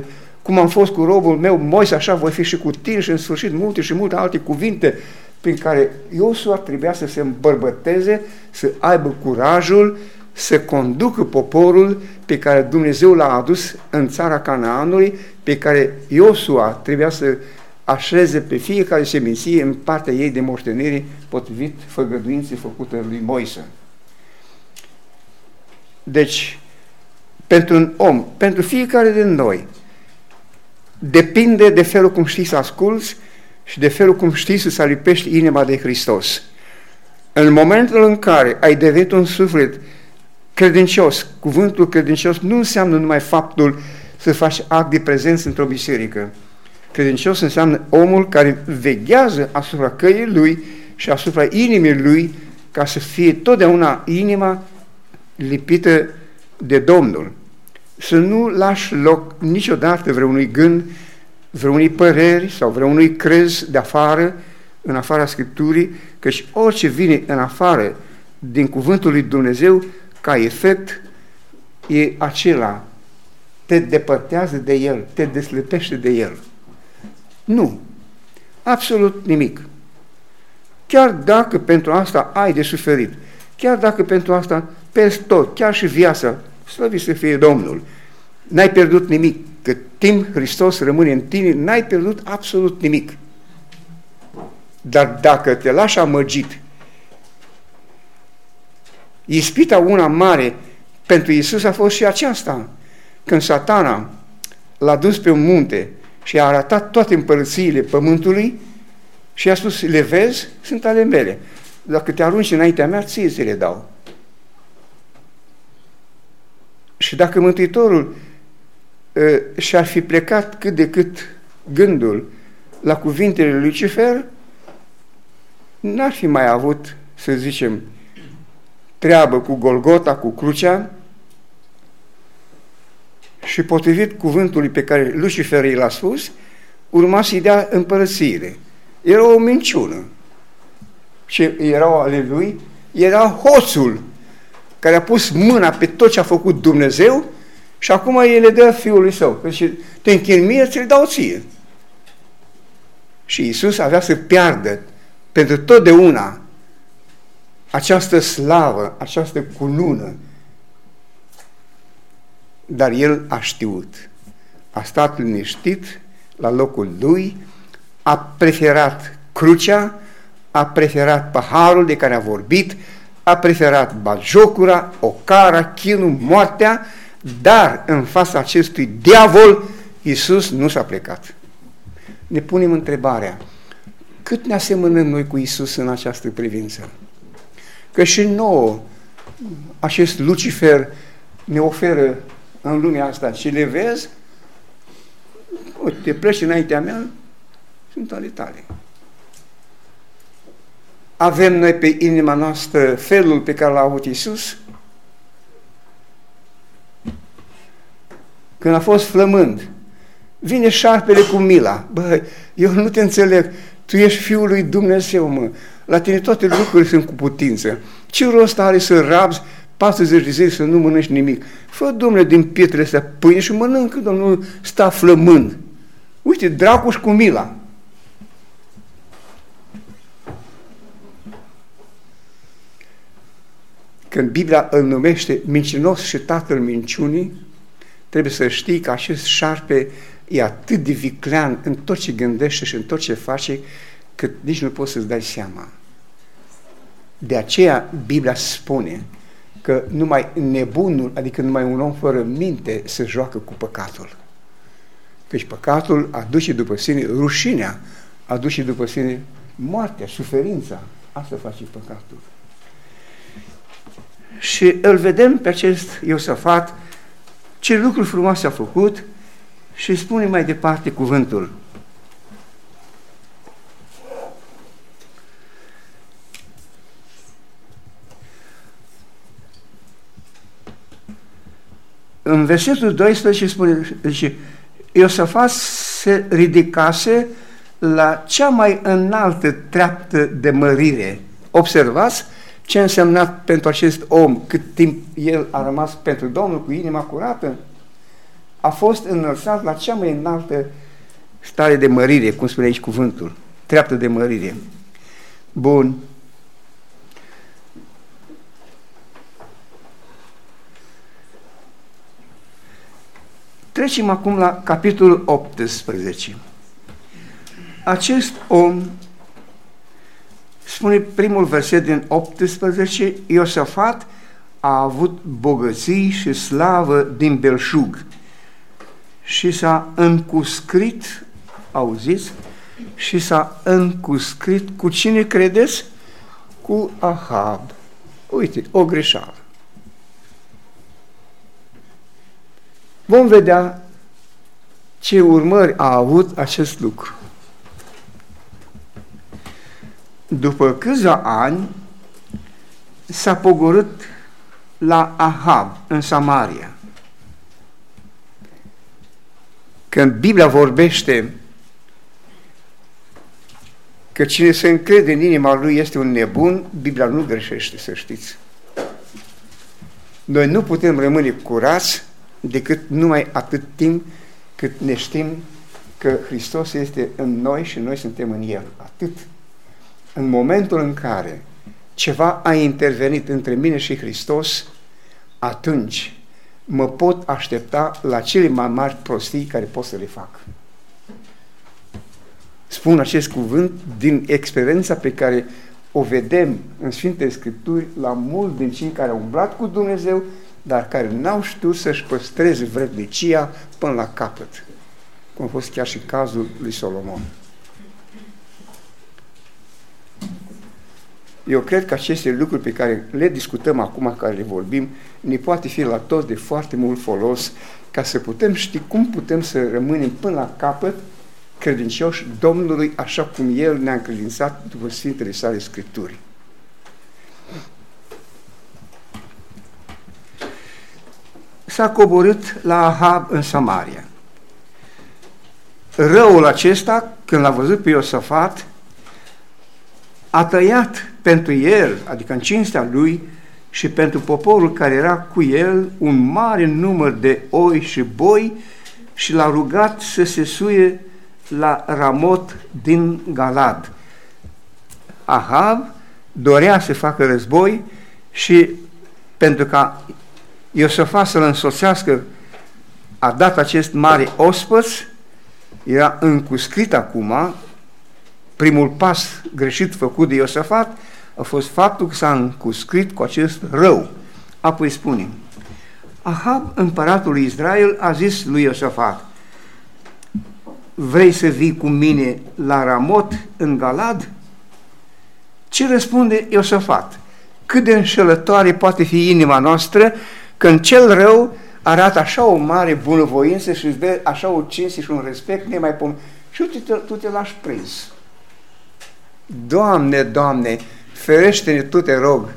cum am fost cu robul meu Moise, așa voi fi și cu tine și în sfârșit multe și multe alte cuvinte prin care Iosua trebuia să se îmbărbăteze, să aibă curajul să conducă poporul pe care Dumnezeu l-a adus în țara Canaanului, pe care Iosua trebuia să așeze pe fiecare seminție în partea ei de moștenire potrivit făgăduinței făcute lui Moise. Deci, pentru un om, pentru fiecare din noi, depinde de felul cum știi să asculți și de felul cum știi să-ți alipești inima de Hristos. În momentul în care ai devenit un suflet credincios, cuvântul credincios nu înseamnă numai faptul să faci act de prezență într-o biserică. Credincios înseamnă omul care veghează asupra căii lui și asupra inimii lui ca să fie totdeauna inima lipită de Domnul. Să nu lași loc niciodată vreunui gând, vreunui păreri sau vreunui crez de afară, în afara Scripturii, căci orice vine în afară din cuvântul lui Dumnezeu, ca efect, e acela, te depărtează de el, te deslepește de el. Nu. Absolut nimic. Chiar dacă pentru asta ai de suferit, chiar dacă pentru asta peste tot, chiar și viața, slăvit să fie Domnul, n-ai pierdut nimic. Cât timp Hristos rămâne în tine, n-ai pierdut absolut nimic. Dar dacă te lași amăgit, ispita una mare pentru Isus a fost și aceasta. Când satana l-a dus pe un munte și a arătat toate împărățiile pământului și a spus, le vezi? Sunt ale mele. Dacă te arunci înaintea mea, ție ți le dau. Și dacă Mântuitorul uh, și-ar fi plecat cât de cât gândul la cuvintele lui Lucifer, n-ar fi mai avut, să zicem, treabă cu Golgota, cu crucea, și potrivit cuvântului pe care Lucifer i l-a spus, urma să-i dea împărățiile. Era o minciună. Și erau ale lui, era hoțul care a pus mâna pe tot ce a făcut Dumnezeu și acum el le dă fiului său. Că și te închin mie, ți-l dau ție. Și Isus avea să piardă pentru totdeauna această slavă, această cunună, dar el a știut. A stat liniștit la locul lui, a preferat crucea, a preferat paharul de care a vorbit, a preferat bajocura, ocara, chinul, moartea, dar în fața acestui diavol, Iisus nu s-a plecat. Ne punem întrebarea, cât ne asemănăm noi cu Isus în această privință? Că și nouă acest Lucifer ne oferă în lumea asta și le vezi, te pleci înaintea mea, sunt ale tale. Avem noi pe inima noastră felul pe care l-a avut Iisus? Când a fost flămând, vine șarpele cu mila. Bă, eu nu te înțeleg. Tu ești Fiul lui Dumnezeu, mă. La tine toate lucrurile sunt cu putință. Ce rost are să rabzi 40 de zile să nu mănânci nimic. Fă, domnule, din pietrele astea pâine și mănâncă, domnul, sta flămând. Uite, dracuș cu mila. Când Biblia îl numește mincinos și tatăl minciunii, trebuie să știi că acest șarpe e atât de viclean în tot ce gândește și în tot ce face, că nici nu poți să-ți dai seama. De aceea Biblia spune că numai nebunul, adică numai un om fără minte, se joacă cu păcatul. Căci păcatul aduce după sine rușinea, aduce după sine moartea, suferința. Asta face păcatul. Și îl vedem pe acest Iosafat ce lucruri frumoase a făcut și spune mai departe cuvântul. În versetul 12 spune, zice, Iosafat se ridicase la cea mai înaltă treaptă de mărire. Observați ce a însemnat pentru acest om cât timp el a rămas pentru Domnul cu inima curată? A fost înălțat la cea mai înaltă stare de mărire, cum spune aici cuvântul, treaptă de mărire. Bun. Trecem acum la capitolul 18. Acest om Spune primul verset din 18, Iosafat a avut bogății și slavă din belșug și s-a încuscrit, auziți, și s-a încuscrit cu cine credeți? Cu Ahab. Uite, o greșeală. Vom vedea ce urmări a avut acest lucru. După câțiva ani, s-a pogorât la Ahab, în Samaria. Când Biblia vorbește că cine se încrede în inima lui este un nebun, Biblia nu greșește, să știți. Noi nu putem rămâne curați decât numai atât timp cât ne știm că Hristos este în noi și noi suntem în El. Atât în momentul în care ceva a intervenit între mine și Hristos, atunci mă pot aștepta la cele mai mari prostii care pot să le fac. Spun acest cuvânt din experiența pe care o vedem în Sfinte Scripturi la mulți din cei care au umblat cu Dumnezeu, dar care n-au știut să-și păstreze vrednicia până la capăt, cum a fost chiar și cazul lui Solomon. Eu cred că aceste lucruri pe care le discutăm acum, care le vorbim, ne poate fi la toți de foarte mult folos ca să putem ști cum putem să rămânem până la capăt credincioși Domnului așa cum El ne-a încredințat după Sfintele sale Scripturi. S-a coborât la Ahab în Samaria. Răul acesta, când l-a văzut pe Iosafat, a tăiat pentru el, adică în cinstea lui, și pentru poporul care era cu el un mare număr de oi și boi și l-a rugat să se suie la Ramot din Galad. Ahab dorea să facă război și pentru ca Iosafat să-l însoțească a dat acest mare ospăț, era încuscrit acum, primul pas greșit făcut de Iosafat a fost faptul că s-a încuscrit cu acest rău. Apoi spune, Ahab, împăratul lui Israel, a zis lui Iosafat, vrei să vii cu mine la Ramot, în Galad? Ce răspunde Iosafat? Cât de înșelătoare poate fi inima noastră când cel rău arată așa o mare bunăvoință și îți dă așa o cinste și un respect nemai pun. Și tu te, tu te lași prins. Doamne, Doamne, ferește-ne tu, te rog,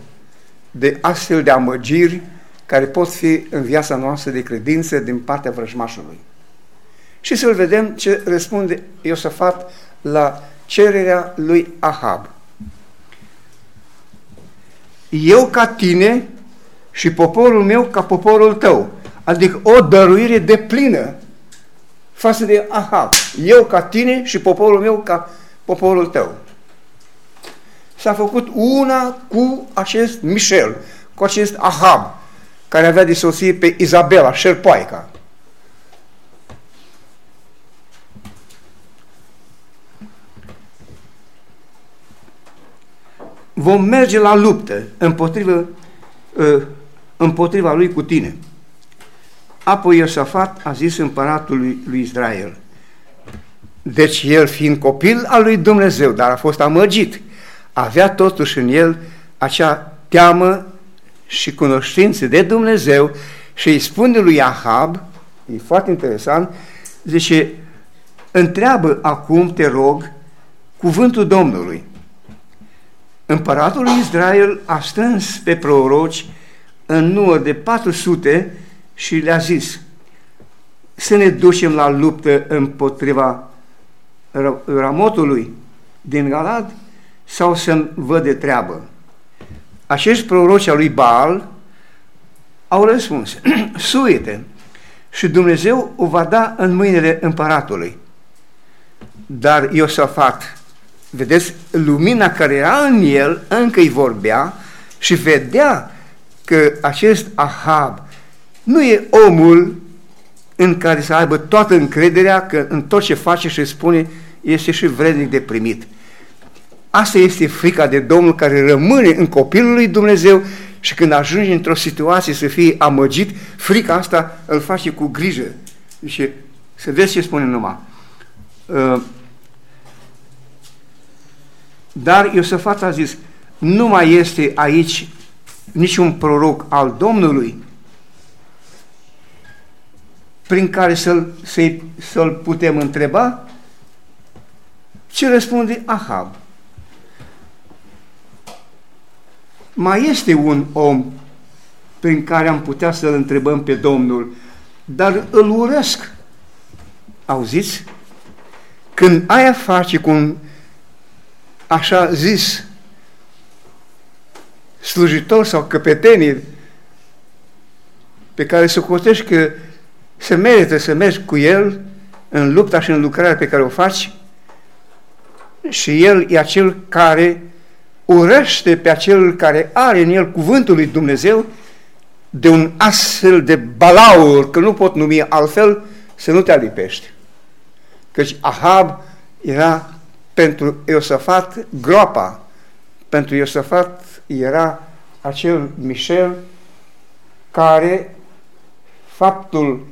de astfel de amăgiri care pot fi în viața noastră de credință din partea vrăjmașului. Și să-l vedem ce răspunde Iosafat la cererea lui Ahab. Eu ca tine și poporul meu ca poporul tău. Adică o dăruire de plină față de Ahab. Eu ca tine și poporul meu ca poporul tău s-a făcut una cu acest Michel, cu acest Ahab, care avea de soție pe Izabela, șerpoaica. Vom merge la luptă împotriva, ă, împotriva lui cu tine. Apoi Iosafat a zis împăratului lui Israel, deci el fiind copil al lui Dumnezeu, dar a fost amăgit, avea totuși în el acea teamă și cunoștințe de Dumnezeu și îi spune lui Ahab, e foarte interesant, zice, întreabă acum, te rog, cuvântul Domnului. Împăratul lui Israel a strâns pe proroci în număr de 400 și le-a zis să ne ducem la luptă împotriva Ramotului din Galad sau să-mi văd de treabă. Acești proroci al lui Baal au răspuns, suite și Dumnezeu o va da în mâinile împăratului. Dar Iosafat, vedeți, lumina care era în el încă îi vorbea și vedea că acest Ahab nu e omul în care să aibă toată încrederea că în tot ce face și spune este și vrednic de primit. Asta este frica de Domnul care rămâne în copilul lui Dumnezeu și când ajunge într-o situație să fie amăgit, frica asta îl face cu grijă. Și să vezi ce spune numai. Uh, dar Iosafat a zis, nu mai este aici niciun proroc al Domnului prin care să-l, să-l, să putem întreba? Ce răspunde Ahab? Mai este un om prin care am putea să-l întrebăm pe Domnul, dar îl urăsc. Auziți? Când aia face cu un așa zis slujitor sau căpetenii pe care să cotești că se merită să mergi cu el în lupta și în lucrarea pe care o faci și el e acel care urăște pe acel care are în el cuvântul lui Dumnezeu de un astfel de balaur, că nu pot numi altfel, să nu te alipești. Căci Ahab era pentru Iosafat groapa, pentru Iosafat era acel Michel care faptul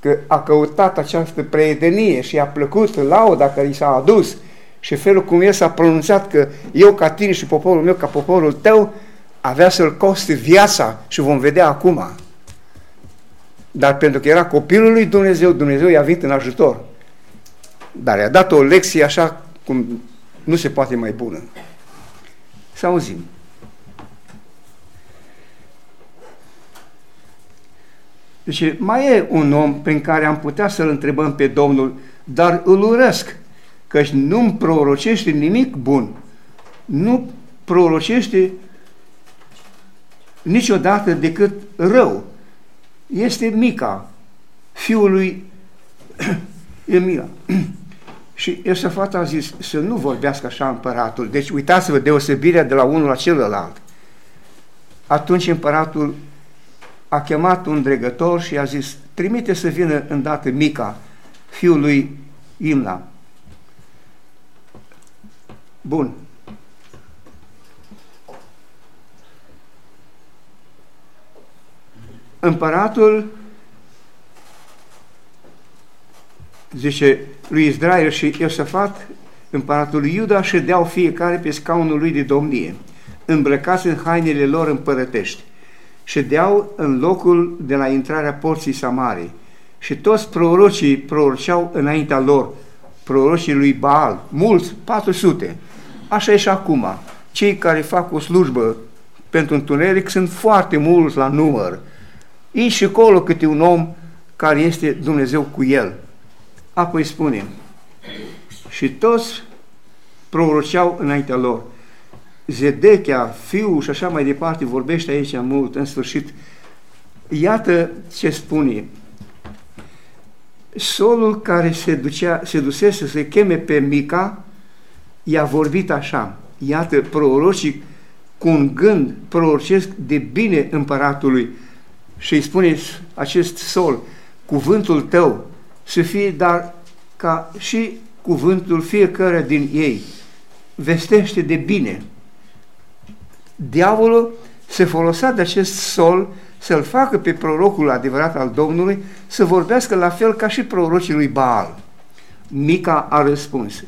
că a căutat această prietenie și a plăcut lauda care i s-a adus și felul cum el s-a pronunțat că eu ca tine și poporul meu ca poporul tău avea să-l coste viața și vom vedea acum. Dar pentru că era copilul lui Dumnezeu, Dumnezeu i-a venit în ajutor. Dar i-a dat o lecție așa cum nu se poate mai bună. Să auzim. Deci mai e un om prin care am putea să-l întrebăm pe Domnul, dar îl urăsc, căci nu-mi prorocește nimic bun. Nu prorocește niciodată decât rău. Este Mica, fiul lui Emila. Și Iosafat a zis să nu vorbească așa împăratul. Deci uitați-vă deosebirea de la unul la celălalt. Atunci împăratul a chemat un dregător și a zis, trimite să vină îndată Mica, fiul lui Imla. Bun. Împăratul zice lui Israel și Iosafat, împăratul lui Iuda, ședeau fiecare pe scaunul lui de domnie, îmbrăcați în hainele lor împărătești ședeau în locul de la intrarea porții Samarei și toți prorocii proroceau înaintea lor, prorocii lui Baal, mulți, 400. Așa e și acum. Cei care fac o slujbă pentru întuneric sunt foarte mulți la număr. E și acolo câte un om care este Dumnezeu cu el. Apoi spune, și toți proroceau înaintea lor. Zedechia, fiul și așa mai departe, vorbește aici mult, în sfârșit. Iată ce spune. Solul care se, ducea, se dusese să se cheme pe Mica, i-a vorbit așa. Iată, prorocii cu un gând prorocesc de bine împăratului și îi spune acest sol, cuvântul tău să fie, dar ca și cuvântul fiecare din ei vestește de bine. Diavolul se folosea de acest sol să-l facă pe prorocul adevărat al Domnului să vorbească la fel ca și prorocii lui Baal. Mica a răspuns,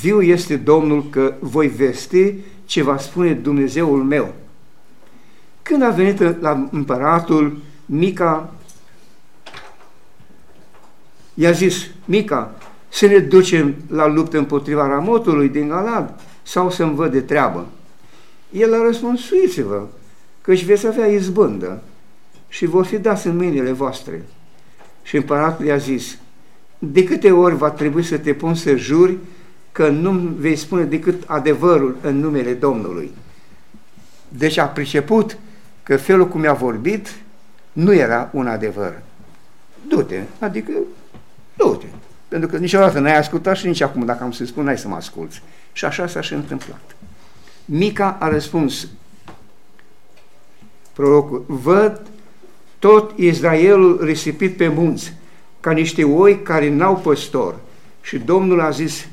viu este Domnul că voi vesti ce va spune Dumnezeul meu. Când a venit la împăratul, Mica i-a zis, Mica, să ne ducem la luptă împotriva Ramotului din Galad sau să-mi văd de treabă? El a răspuns, suiți-vă, își veți avea izbândă și vor fi dați în mâinile voastre. Și împăratul i-a zis, de câte ori va trebui să te pun să juri că nu vei spune decât adevărul în numele Domnului. Deci a priceput că felul cum i-a vorbit nu era un adevăr. Du-te, adică du-te. Pentru că niciodată n-ai ascultat și nici acum, dacă am să spun, n-ai să mă asculți. Și așa s-a și întâmplat. Mica a răspuns prorocul, văd tot Israelul risipit pe munți, ca niște oi care n-au păstor. Și Domnul a zis,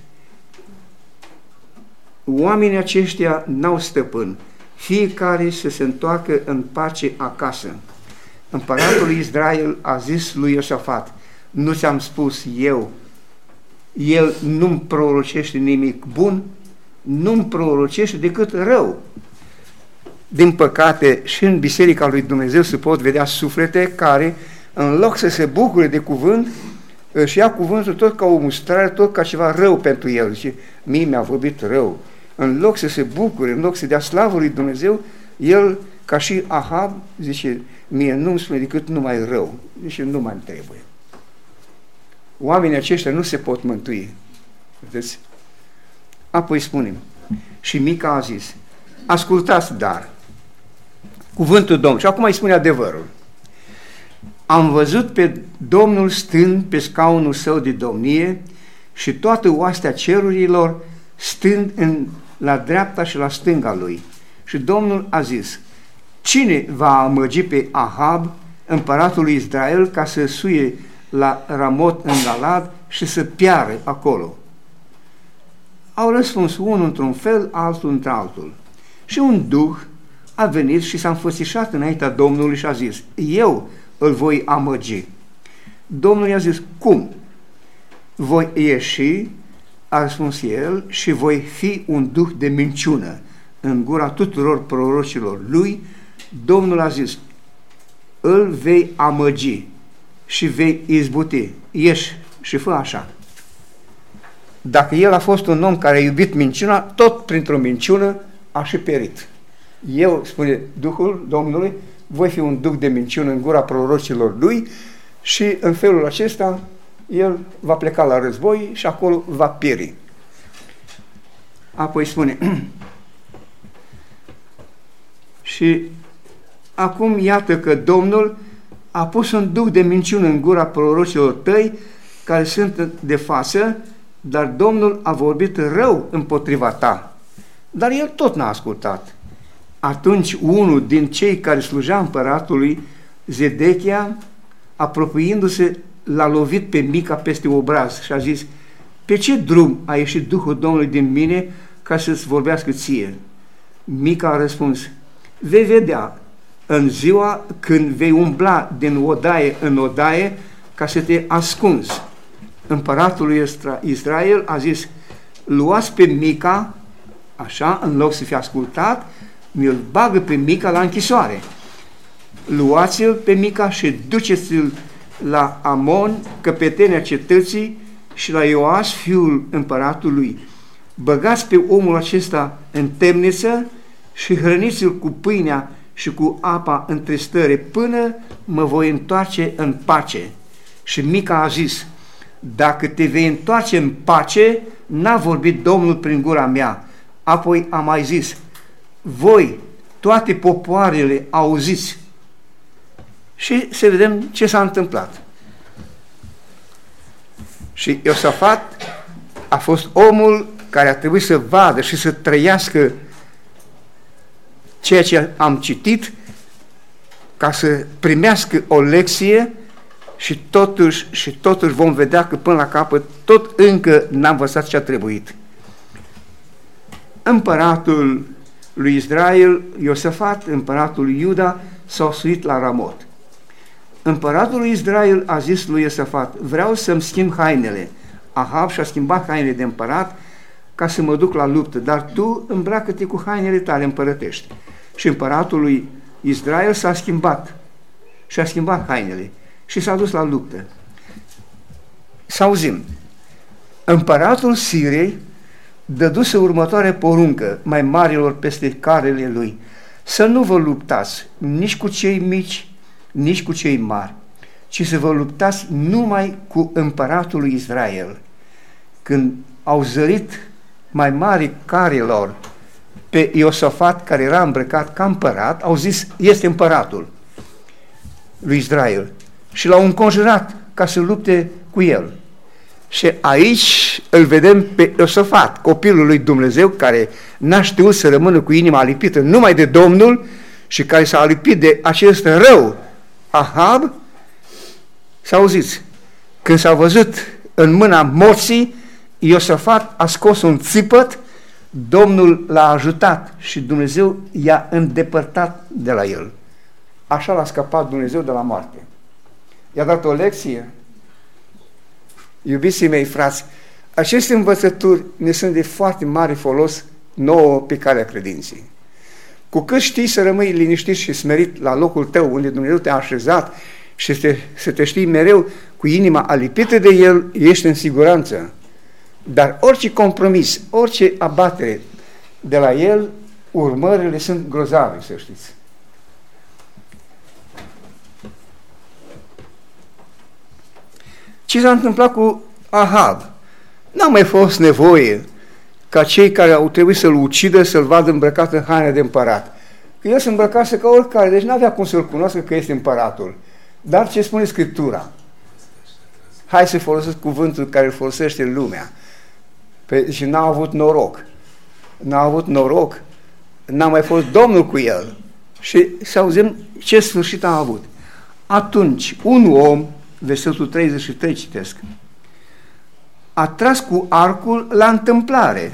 oamenii aceștia n-au stăpân, fiecare să se întoarcă în pace acasă. Împăratul Israel a zis lui Iosafat, nu ți-am spus eu, el nu-mi prorocește nimic bun, nu-mi prorocește decât rău. Din păcate, și în Biserica lui Dumnezeu se pot vedea suflete care, în loc să se bucure de cuvânt, își ia cuvântul tot ca o mustrare, tot ca ceva rău pentru el. Și mie mi-a vorbit rău. În loc să se bucure, în loc să dea slavă lui Dumnezeu, el, ca și Ahab, zice, mie nu-mi spune decât numai rău. Zice, nu mai trebuie. Oamenii aceștia nu se pot mântui. Vedeți? Apoi spunem, și Mica a zis, ascultați dar, cuvântul Domnului, și acum îi spune adevărul. Am văzut pe Domnul stând pe scaunul său de domnie și toată oastea cerurilor stând în, la dreapta și la stânga lui. Și Domnul a zis, cine va amăgi pe Ahab, împăratul lui Israel, ca să suie la Ramot în Galad și să piare acolo? Au răspuns unul într-un fel, altul într-altul. Și un duh a venit și s-a înfățișat înaintea Domnului și a zis, eu îl voi amăgi. Domnul i-a zis, cum? Voi ieși, a răspuns el, și voi fi un duh de minciună în gura tuturor prorocilor lui. Domnul a zis, îl vei amăgi și vei izbuti. Ieși și fă așa. Dacă el a fost un om care a iubit minciuna, tot printr-o minciună a și perit. Eu, spune Duhul Domnului, voi fi un duc de minciună în gura prorocilor lui și în felul acesta el va pleca la război și acolo va pieri. Apoi spune, și acum iată că Domnul a pus un duc de minciună în gura prorocilor tăi care sunt de față, dar Domnul a vorbit rău împotriva ta. Dar el tot n-a ascultat. Atunci unul din cei care sluja împăratului, Zedechia, apropiindu-se, l-a lovit pe Mica peste obraz și a zis, pe ce drum a ieșit Duhul Domnului din mine ca să-ți vorbească ție? Mica a răspuns, vei vedea în ziua când vei umbla din odaie în odaie ca să te ascunzi. Împăratul lui Israel a zis, luați pe Mica, așa, în loc să fie ascultat, mi-l bagă pe Mica la închisoare. Luați-l pe Mica și duceți-l la Amon, căpetenia cetății, și la Ioas, fiul împăratului. Băgați pe omul acesta în temniță și hrăniți-l cu pâinea și cu apa între stăre până mă voi întoarce în pace. Și Mica a zis, dacă te vei întoarce în pace, n-a vorbit Domnul prin gura mea. Apoi a mai zis, voi, toate popoarele, auziți. Și să vedem ce s-a întâmplat. Și Iosafat a fost omul care a trebuit să vadă și să trăiască ceea ce am citit ca să primească o lecție și totuși, și totuși vom vedea că până la capăt tot încă n-am învățat ce a trebuit. Împăratul lui Israel, Iosafat, împăratul lui Iuda, s-au suit la Ramot. Împăratul lui Israel a zis lui Iosafat, vreau să-mi schimb hainele. Ahab și-a schimbat hainele de împărat ca să mă duc la luptă, dar tu îmbracă-te cu hainele tale împărătești. Și împăratul lui Israel s-a schimbat și a schimbat hainele și s-a dus la luptă. Să auzim, împăratul Siriei dăduse următoare poruncă mai marilor peste carele lui, să nu vă luptați nici cu cei mici, nici cu cei mari, ci să vă luptați numai cu împăratul lui Israel. Când au zărit mai mari carelor pe Iosafat, care era îmbrăcat ca împărat, au zis, este împăratul lui Israel. Și l-au înconjurat ca să lupte cu el. Și aici îl vedem pe Iosafat, copilul lui Dumnezeu, care n-a știut să rămână cu inima lipită numai de Domnul și care s-a lipit de acest rău Ahab, s-a auzit. Când s-a văzut în mâna morții, Iosafat a scos un țipăt, Domnul l-a ajutat și Dumnezeu i-a îndepărtat de la el. Așa l-a scăpat Dumnezeu de la moarte. I-a dat o lecție. Iubiții mei frați, aceste învățături ne sunt de foarte mare folos nouă pe calea credinței. Cu cât știi să rămâi liniștit și smerit la locul tău unde Dumnezeu te-a așezat și să te, să te știi mereu cu inima alipită de El, ești în siguranță. Dar orice compromis, orice abatere de la El, urmările sunt grozave, să știți. Ce s-a întâmplat cu Ahab? N-a mai fost nevoie ca cei care au trebuit să-l ucidă să-l vadă îmbrăcat în haine de împărat. Că el se îmbrăcase ca oricare, deci nu avea cum să-l cunoască că este împăratul. Dar ce spune Scriptura? Hai să folosesc cuvântul care îl folosește lumea. Pe, și n-a avut noroc. N-a avut noroc, n-a mai fost Domnul cu el. Și să auzim ce sfârșit a avut. Atunci, un om, versetul 33 citesc, a tras cu arcul la întâmplare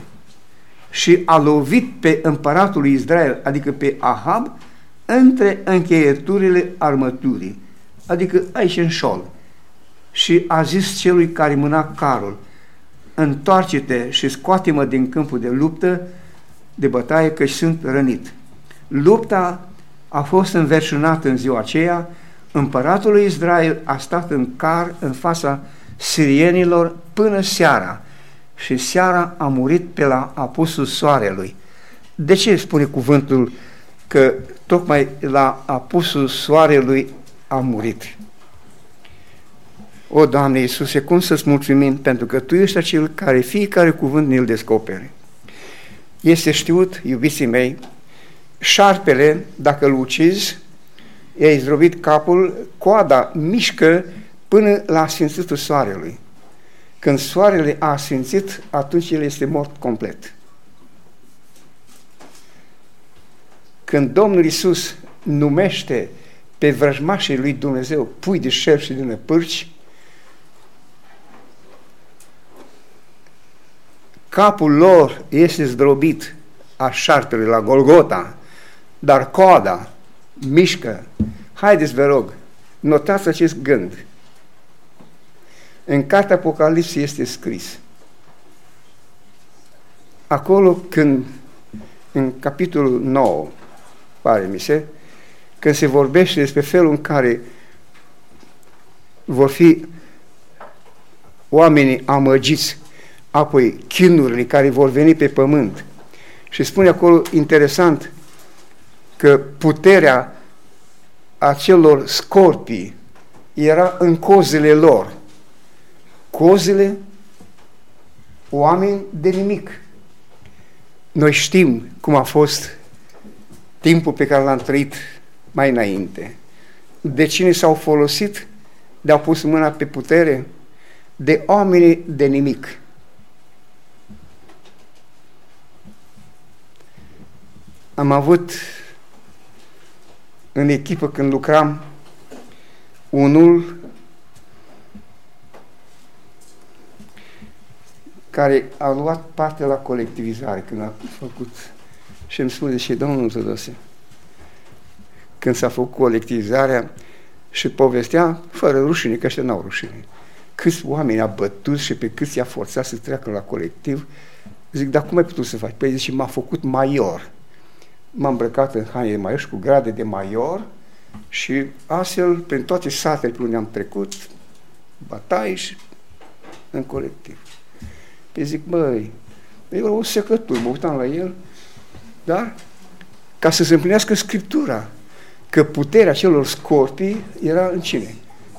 și a lovit pe împăratul lui Israel, adică pe Ahab, între încheieturile armăturii, adică aici în șol. Și a zis celui care mâna carul, întoarce-te și scoate-mă din câmpul de luptă, de bătaie, că sunt rănit. Lupta a fost înverșunată în ziua aceea, împăratul lui Israel a stat în car în fața sirienilor până seara și seara a murit pe la apusul soarelui. De ce spune cuvântul că tocmai la apusul soarelui a murit? O, Doamne Iisuse, cum să-ți mulțumim pentru că Tu ești acel care fiecare cuvânt ne-l descoperi. Este știut, iubiții mei, șarpele, dacă îl ucizi, i-ai zdrobit capul, coada mișcă până la sfințitul soarelui. Când soarele a sfințit, atunci el este mort complet. Când Domnul Isus numește pe vrăjmașii lui Dumnezeu pui de șerpi și de năpârci, capul lor este zdrobit a șarpelui la Golgota, dar coada mișcă. Haideți, vă rog, notați acest gând. În cartea Apocalipsei este scris. Acolo când, în capitolul 9, pare mi se, când se vorbește despre felul în care vor fi oamenii amăgiți, apoi chinurile care vor veni pe pământ. Și spune acolo, interesant, că puterea acelor scorpii era în cozele lor cozile oameni de nimic. Noi știm cum a fost timpul pe care l-am trăit mai înainte. De cine s-au folosit? De a pus mâna pe putere? De oameni de nimic. Am avut în echipă când lucram, unul care a luat parte la colectivizare când a făcut și îmi spune și domnul Tădose, când s-a făcut colectivizarea și povestea fără rușine, că ăștia n-au rușine. Câți oameni a bătut și pe câți i-a forțat să treacă la colectiv, zic, dar cum ai putut să faci? Păi zice, m-a făcut major. M-am îmbrăcat în haine de major și cu grade de major și astfel, prin toate satele pe unde am trecut, batai și în colectiv. Păi zic, băi, e o secătură, mă uitam la el, dar ca să se împlinească Scriptura, că puterea celor scorpii era în cine?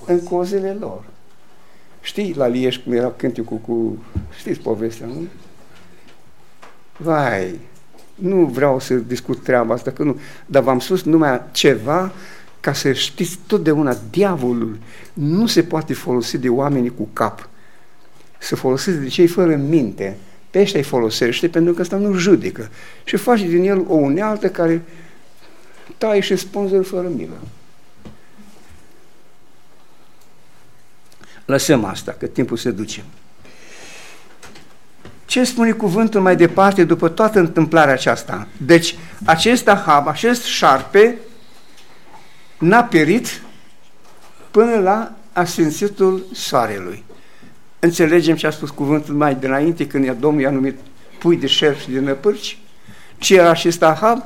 În cozele lor. Știi la Lieș cum era cânticul cu... Știți povestea, nu? Vai, nu vreau să discut treaba asta, că nu, dar v-am spus numai ceva ca să știți totdeauna, diavolul nu se poate folosi de oamenii cu cap. Se folosește de cei fără minte. Pe ăștia îi folosește pentru că ăsta nu judecă. Și face din el o unealtă care taie și spânză fără milă. Lăsăm asta, că timpul se duce. Ce spune cuvântul mai departe după toată întâmplarea aceasta? Deci, acest ahab, acest șarpe, n-a perit până la asfințitul soarelui. Înțelegem ce a spus cuvântul mai dinainte când Domnul i-a numit pui de șerpi și de năpârci? Ce era acest ahab?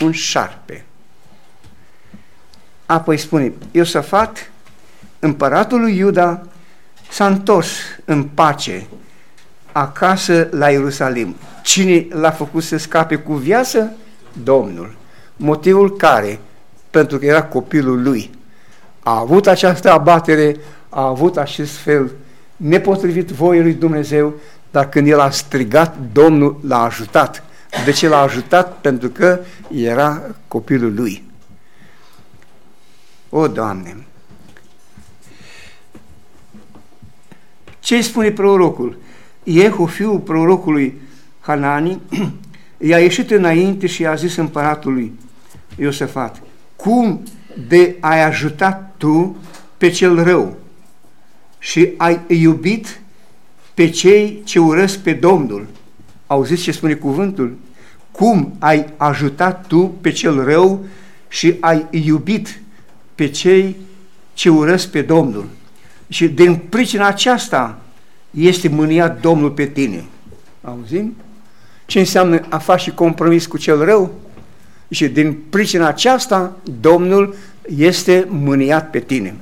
Un șarpe. Apoi spune, Iosafat, împăratul lui Iuda, s-a întors în pace acasă la Ierusalim. Cine l-a făcut să scape cu viață? Domnul. Motivul care? Pentru că era copilul lui. A avut această abatere, a avut acest fel nepotrivit voii lui Dumnezeu, dar când el a strigat, Domnul l-a ajutat. De ce l-a ajutat? Pentru că era copilul lui. O, Doamne! Ce spune prorocul? Iehu, fiul prorocului Hanani, i-a ieșit înainte și i-a zis împăratului Iosefat, cum de ai ajutat tu pe cel rău și ai iubit pe cei ce urăsc pe Domnul. Auziți ce spune cuvântul? Cum ai ajutat tu pe cel rău și ai iubit pe cei ce urăsc pe Domnul. Și din pricina aceasta este mâniat Domnul pe tine. Auzim? Ce înseamnă a face și compromis cu cel rău? Și din pricina aceasta Domnul este mâniat pe tine.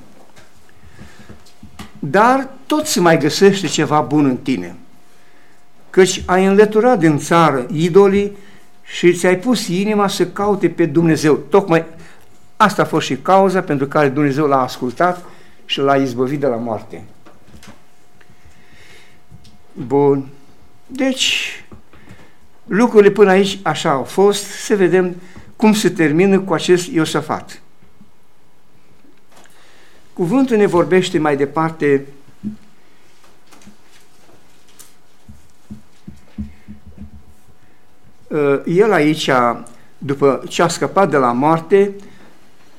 Dar tot se mai găsește ceva bun în tine. Căci ai înlăturat din țară idolii și ți-ai pus inima să caute pe Dumnezeu. Tocmai Asta a fost și cauza pentru care Dumnezeu l-a ascultat și l-a izbăvit de la moarte. Bun. Deci, lucrurile până aici așa au fost. Să vedem cum se termină cu acest Iosafat. Cuvântul ne vorbește mai departe uh, el aici, după ce a scăpat de la moarte,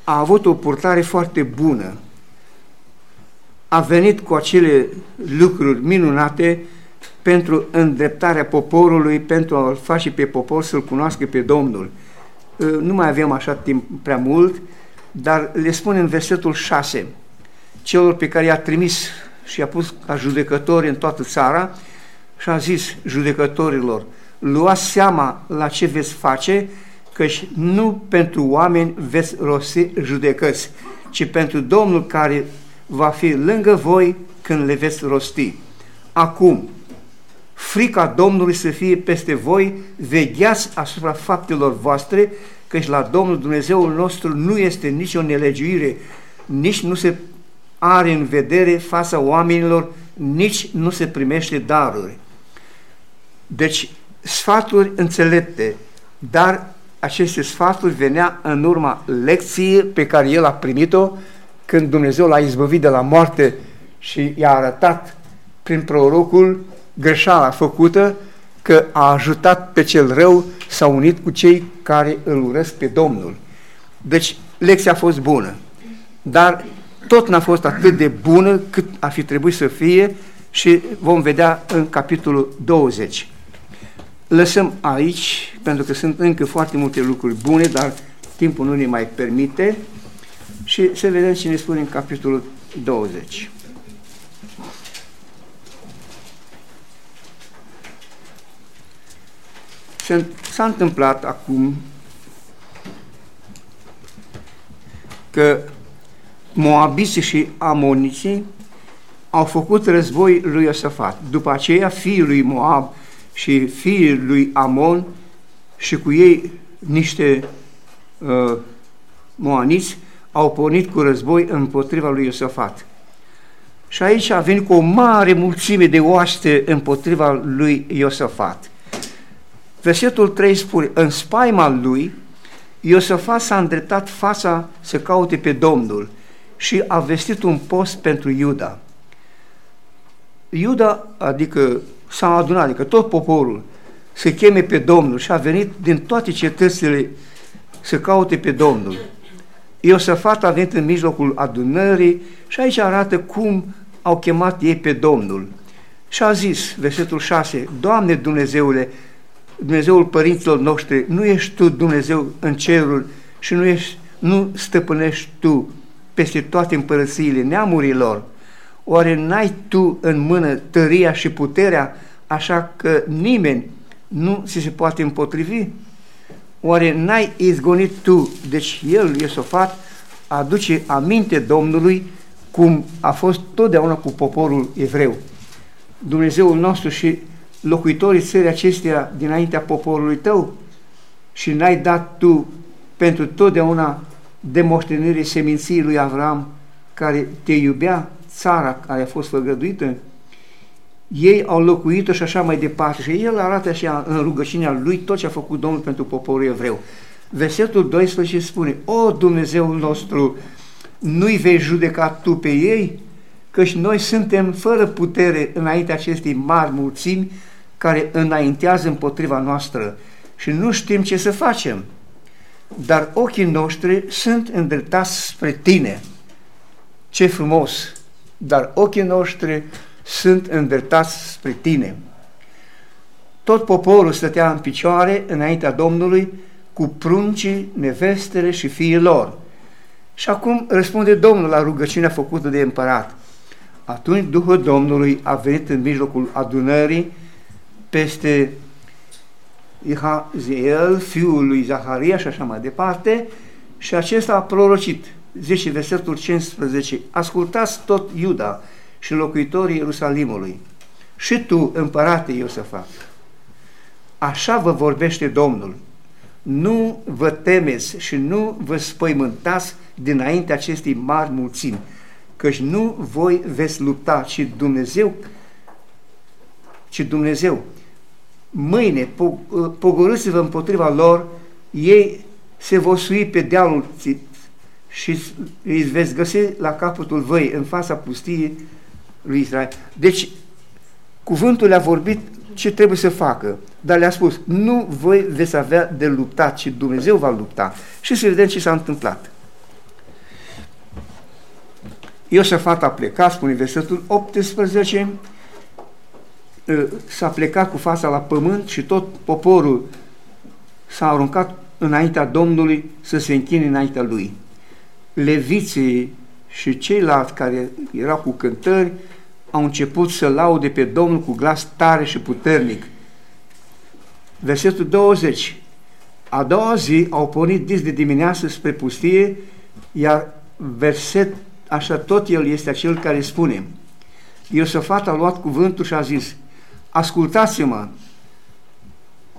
a avut o purtare foarte bună. A venit cu acele lucruri minunate pentru îndreptarea poporului, pentru a-l face pe popor să-L cunoască pe Domnul. Ă, nu mai avem așa timp prea mult, dar le spune în versetul 6, celor pe care i-a trimis și i-a pus ca judecători în toată țara și a zis judecătorilor, luați seama la ce veți face căci nu pentru oameni veți rosti judecăți, ci pentru Domnul care va fi lângă voi când le veți rosti. Acum, frica Domnului să fie peste voi, vegheați asupra faptelor voastre, căci la Domnul Dumnezeul nostru nu este nicio nelegiuire, nici nu se are în vedere fața oamenilor, nici nu se primește daruri. Deci, sfaturi înțelepte, dar aceste sfaturi venea în urma lecției pe care el a primit-o când Dumnezeu l-a izbăvit de la moarte și i-a arătat prin prorocul greșeala făcută că a ajutat pe cel rău, s-a unit cu cei care îl urăsc pe Domnul. Deci lecția a fost bună, dar tot n-a fost atât de bună cât ar fi trebuit să fie și vom vedea în capitolul 20. Lăsăm aici, pentru că sunt încă foarte multe lucruri bune, dar timpul nu ne mai permite și să vedem ce ne spune în capitolul 20. S-a întâmplat acum că Moabiții și Amoniții au făcut război lui Iosafat. După aceea, fiul lui Moab și fiul lui Amon și cu ei niște uh, moaniți au pornit cu război împotriva lui Iosafat. Și aici a venit cu o mare mulțime de oaște împotriva lui Iosafat. Versetul 3 spune, în spaima lui, Iosafat s-a îndreptat fața să caute pe Domnul și a vestit un post pentru Iuda. Iuda, adică s-a adunat, adică tot poporul, să cheme pe Domnul și a venit din toate cetățile să caute pe Domnul. Iosafat a venit în mijlocul adunării și aici arată cum au chemat ei pe Domnul. Și a zis, versetul 6, Doamne Dumnezeule, Dumnezeul părinților noștri, nu ești Tu Dumnezeu în cerul și nu, ești, nu stăpânești Tu peste toate împărățiile neamurilor, oare n-ai Tu în mână tăria și puterea, așa că nimeni nu ți se poate împotrivi? Oare n-ai izgonit Tu? Deci el, Iosofat, aduce aminte Domnului cum a fost totdeauna cu poporul evreu. Dumnezeul nostru și locuitorii țării acesteia dinaintea poporului tău și n-ai dat tu pentru totdeauna de moștenire seminției lui Avram care te iubea, țara care a fost făgăduită, ei au locuit-o și așa mai departe. Și el arată așa în rugăciunea lui tot ce a făcut Domnul pentru poporul evreu. Versetul 12 spune, O Dumnezeul nostru, nu-i vei judeca tu pe ei? Căci noi suntem fără putere înainte acestei mari mulțimi care înaintează împotriva noastră și nu știm ce să facem. Dar ochii noștri sunt îndreptați spre tine. Ce frumos! Dar ochii noștri sunt îndreptați spre tine. Tot poporul stătea în picioare înaintea Domnului cu pruncii, nevestele și fiii lor. Și acum răspunde Domnul la rugăciunea făcută de împărat. Atunci Duhul Domnului a venit în mijlocul adunării peste Ihaziel, fiul lui Zaharia și așa mai departe, și acesta a prorocit, zice versetul 15, ascultați tot Iuda și locuitorii Ierusalimului, și tu, împărate Iosafat, așa vă vorbește Domnul, nu vă temeți și nu vă spăimântați dinainte acestei mari mulțimi, căci nu voi veți lupta, ci Dumnezeu, ci Dumnezeu mâine, pogorâți-vă împotriva lor, ei se vor sui pe dealul și îi veți găsi la capătul văi, în fața pustiei lui Israel. Deci, cuvântul le-a vorbit ce trebuie să facă, dar le-a spus, nu voi veți avea de luptat, ci Dumnezeu va lupta. Și să vedem ce s-a întâmplat. Iosafat a plecat, spune versetul 18, Ă, s-a plecat cu fața la pământ și tot poporul s-a aruncat înaintea Domnului să se închine înaintea lui. Leviții și ceilalți care erau cu cântări au început să laude pe Domnul cu glas tare și puternic. Versetul 20. A doua zi au pornit dis de dimineață spre pustie, iar verset, așa tot el este acel care spune, Iosafat a luat cuvântul și a zis, ascultați-mă,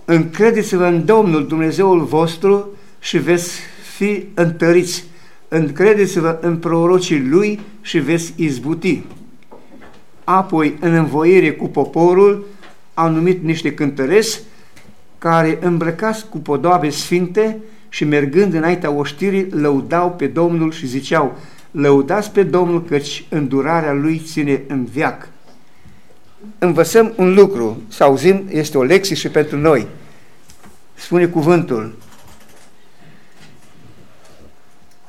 încredeți-vă în Domnul Dumnezeul vostru și veți fi întăriți. Încredeți-vă în prorocii Lui și veți izbuti. Apoi, în învoire cu poporul, au numit niște cântăreți care, îmbrăcați cu podoabe sfinte și mergând înaintea oștirii, lăudau pe Domnul și ziceau, lăudați pe Domnul căci îndurarea Lui ține în viac învățăm un lucru, să auzim, este o lecție și pentru noi. Spune cuvântul,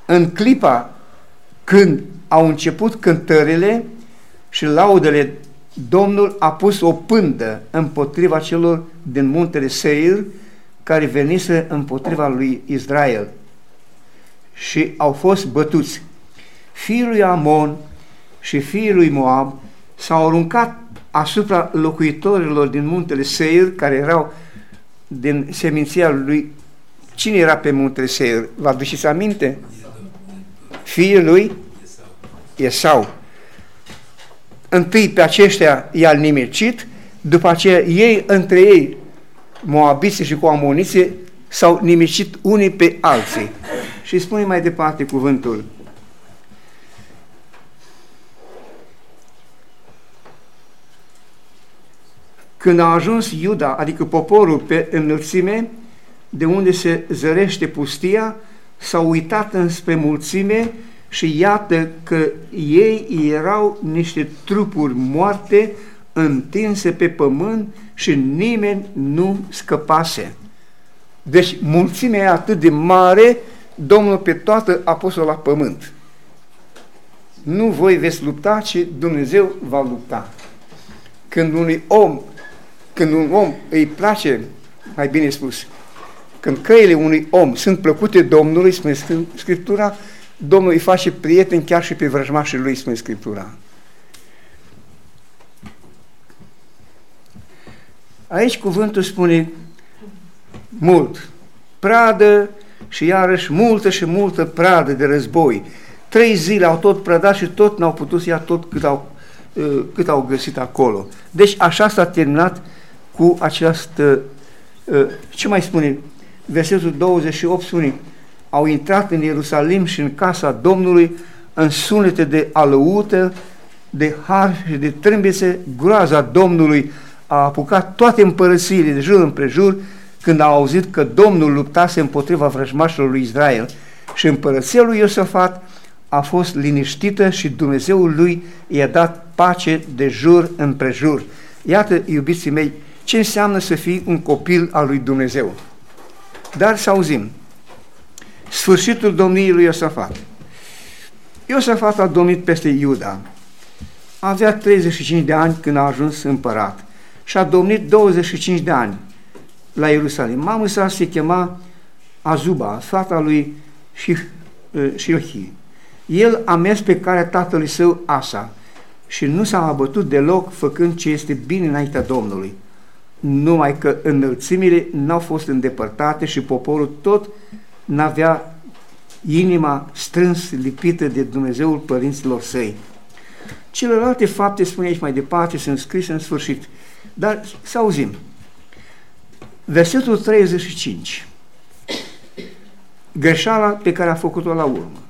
în clipa când au început cântările și laudele, Domnul a pus o pândă împotriva celor din muntele Seir care venise împotriva lui Israel și au fost bătuți. Fiul lui Amon și fiul lui Moab s-au aruncat asupra locuitorilor din muntele Seir, care erau din seminția lui. Cine era pe muntele Seir? Vă aduceți aminte? Fiul lui Esau. Întâi pe aceștia i-a nimicit, după aceea ei între ei, moabiții și cu amoniție, s-au nimicit unii pe alții. Și spune mai departe cuvântul. Când a ajuns Iuda, adică poporul pe înălțime, de unde se zărește pustia, s-au uitat înspre mulțime și iată că ei erau niște trupuri moarte întinse pe pământ și nimeni nu scăpase. Deci mulțimea e atât de mare, Domnul pe toată a pus-o la pământ. Nu voi veți lupta, ci Dumnezeu va lupta. Când unui om, când un om îi place, mai bine spus, când căile unui om sunt plăcute Domnului, spune Scriptura, Domnul îi face prieteni chiar și pe vrăjmașii lui, spune Scriptura. Aici cuvântul spune mult. Pradă și iarăși multă și multă pradă de război. Trei zile au tot prădat și tot n-au putut să ia tot cât au, uh, cât au găsit acolo. Deci așa s-a terminat cu această, uh, ce mai spune, versetul 28 spune, au intrat în Ierusalim și în casa Domnului în sunete de alăută, de har și de trâmbițe, groaza Domnului a apucat toate împărățiile de jur împrejur când au auzit că Domnul luptase împotriva vrăjmașilor lui Israel și împărăția lui Iosafat a fost liniștită și Dumnezeul lui i-a dat pace de jur împrejur. Iată, iubiții mei, ce înseamnă să fii un copil al lui Dumnezeu. Dar să auzim, sfârșitul domniei lui Iosafat. Iosafat a domnit peste Iuda. Avea 35 de ani când a ajuns împărat și a domnit 25 de ani la Ierusalim. Mamă sa se chema Azuba, fata lui Shilhi. El a mers pe care tatălui său Asa și nu s-a abătut deloc făcând ce este bine înaintea Domnului. Numai că înălțimile n-au fost îndepărtate și poporul tot n-avea inima strâns lipită de Dumnezeul părinților săi. Celelalte fapte, spune aici mai departe, sunt scrise în sfârșit. Dar să auzim. Versetul 35. Greșeala pe care a făcut-o la urmă.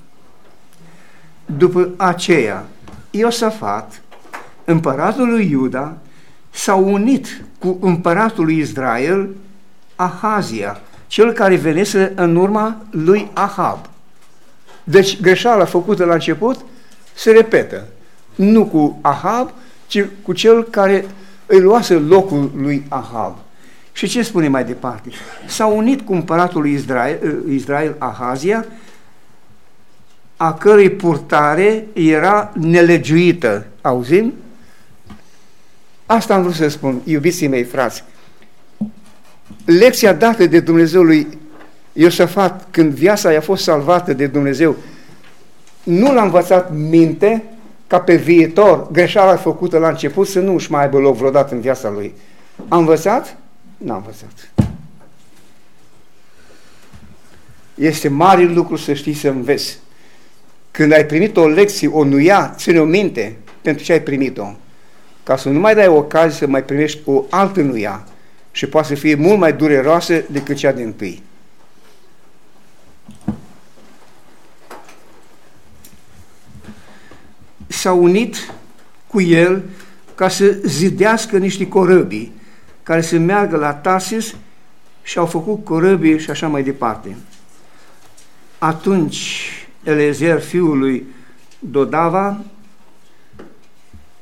După aceea, Iosafat, împăratul lui Iuda, s-a unit cu împăratul lui Israel, Ahazia, cel care venise în urma lui Ahab. Deci greșeala făcută la început se repetă. Nu cu Ahab, ci cu cel care îi luase locul lui Ahab. Și ce spune mai departe? S-a unit cu împăratul lui Israel, Israel Ahazia, a cărei purtare era nelegiuită. Auzim? Asta am vrut să spun, iubiții mei frați. Lecția dată de Dumnezeu lui Iosafat, când viața i-a fost salvată de Dumnezeu, nu l-a învățat minte ca pe viitor greșeala făcută la început să nu își mai aibă loc vreodată în viața lui. A învățat? N-a învățat. Este mare lucru să știi să înveți. Când ai primit o lecție, o nuia, ține-o minte pentru ce ai primit-o. Ca să nu mai dai ocazie să mai primești o altă nuia și poate să fie mult mai dureroasă decât cea din tâi. s-a unit cu el ca să zidească niște corăbii care să meargă la Tarsis și au făcut corăbii și așa mai departe. Atunci Elezer, fiul lui Dodava,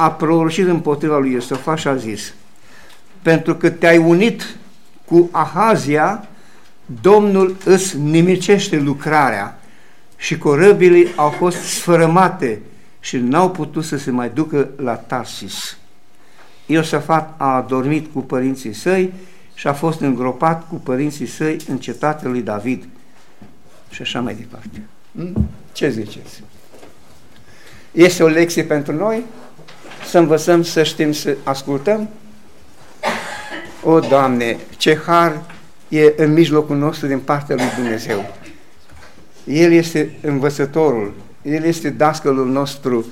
a prorocit împotriva lui Iosafa și a zis pentru că te-ai unit cu Ahazia, Domnul îți nimicește lucrarea și corăbile au fost sfărămate și n-au putut să se mai ducă la Tarsis. Iosafat a adormit cu părinții săi și a fost îngropat cu părinții săi în cetatea lui David. Și așa mai departe. Hmm? Ce ziceți? Este o lecție pentru noi? Să învățăm să știm să ascultăm? O, Doamne, ce har e în mijlocul nostru din partea lui Dumnezeu. El este învățătorul, El este dascălul nostru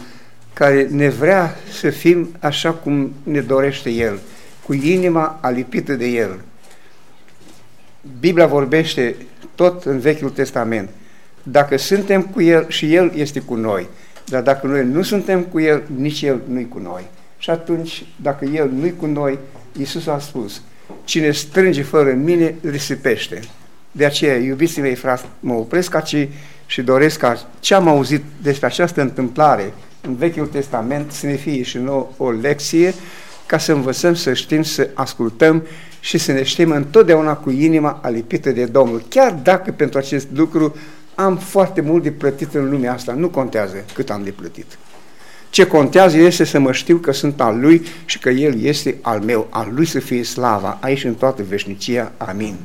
care ne vrea să fim așa cum ne dorește El, cu inima alipită de El. Biblia vorbește tot în Vechiul Testament. Dacă suntem cu El și El este cu noi, dar dacă noi nu suntem cu El, nici El nu-i cu noi. Și atunci, dacă El nu-i cu noi, Iisus a spus, cine strânge fără mine, risipește. De aceea, iubiții mei frați, mă opresc aici și doresc ca ce am auzit despre această întâmplare în Vechiul Testament să ne fie și nouă o lecție ca să învățăm să știm să ascultăm și să ne știm întotdeauna cu inima alipită de Domnul. Chiar dacă pentru acest lucru am foarte mult de plătit în lumea asta, nu contează cât am de plătit. Ce contează este să mă știu că sunt al Lui și că El este al meu, al Lui să fie slava, aici în toată veșnicia. Amin.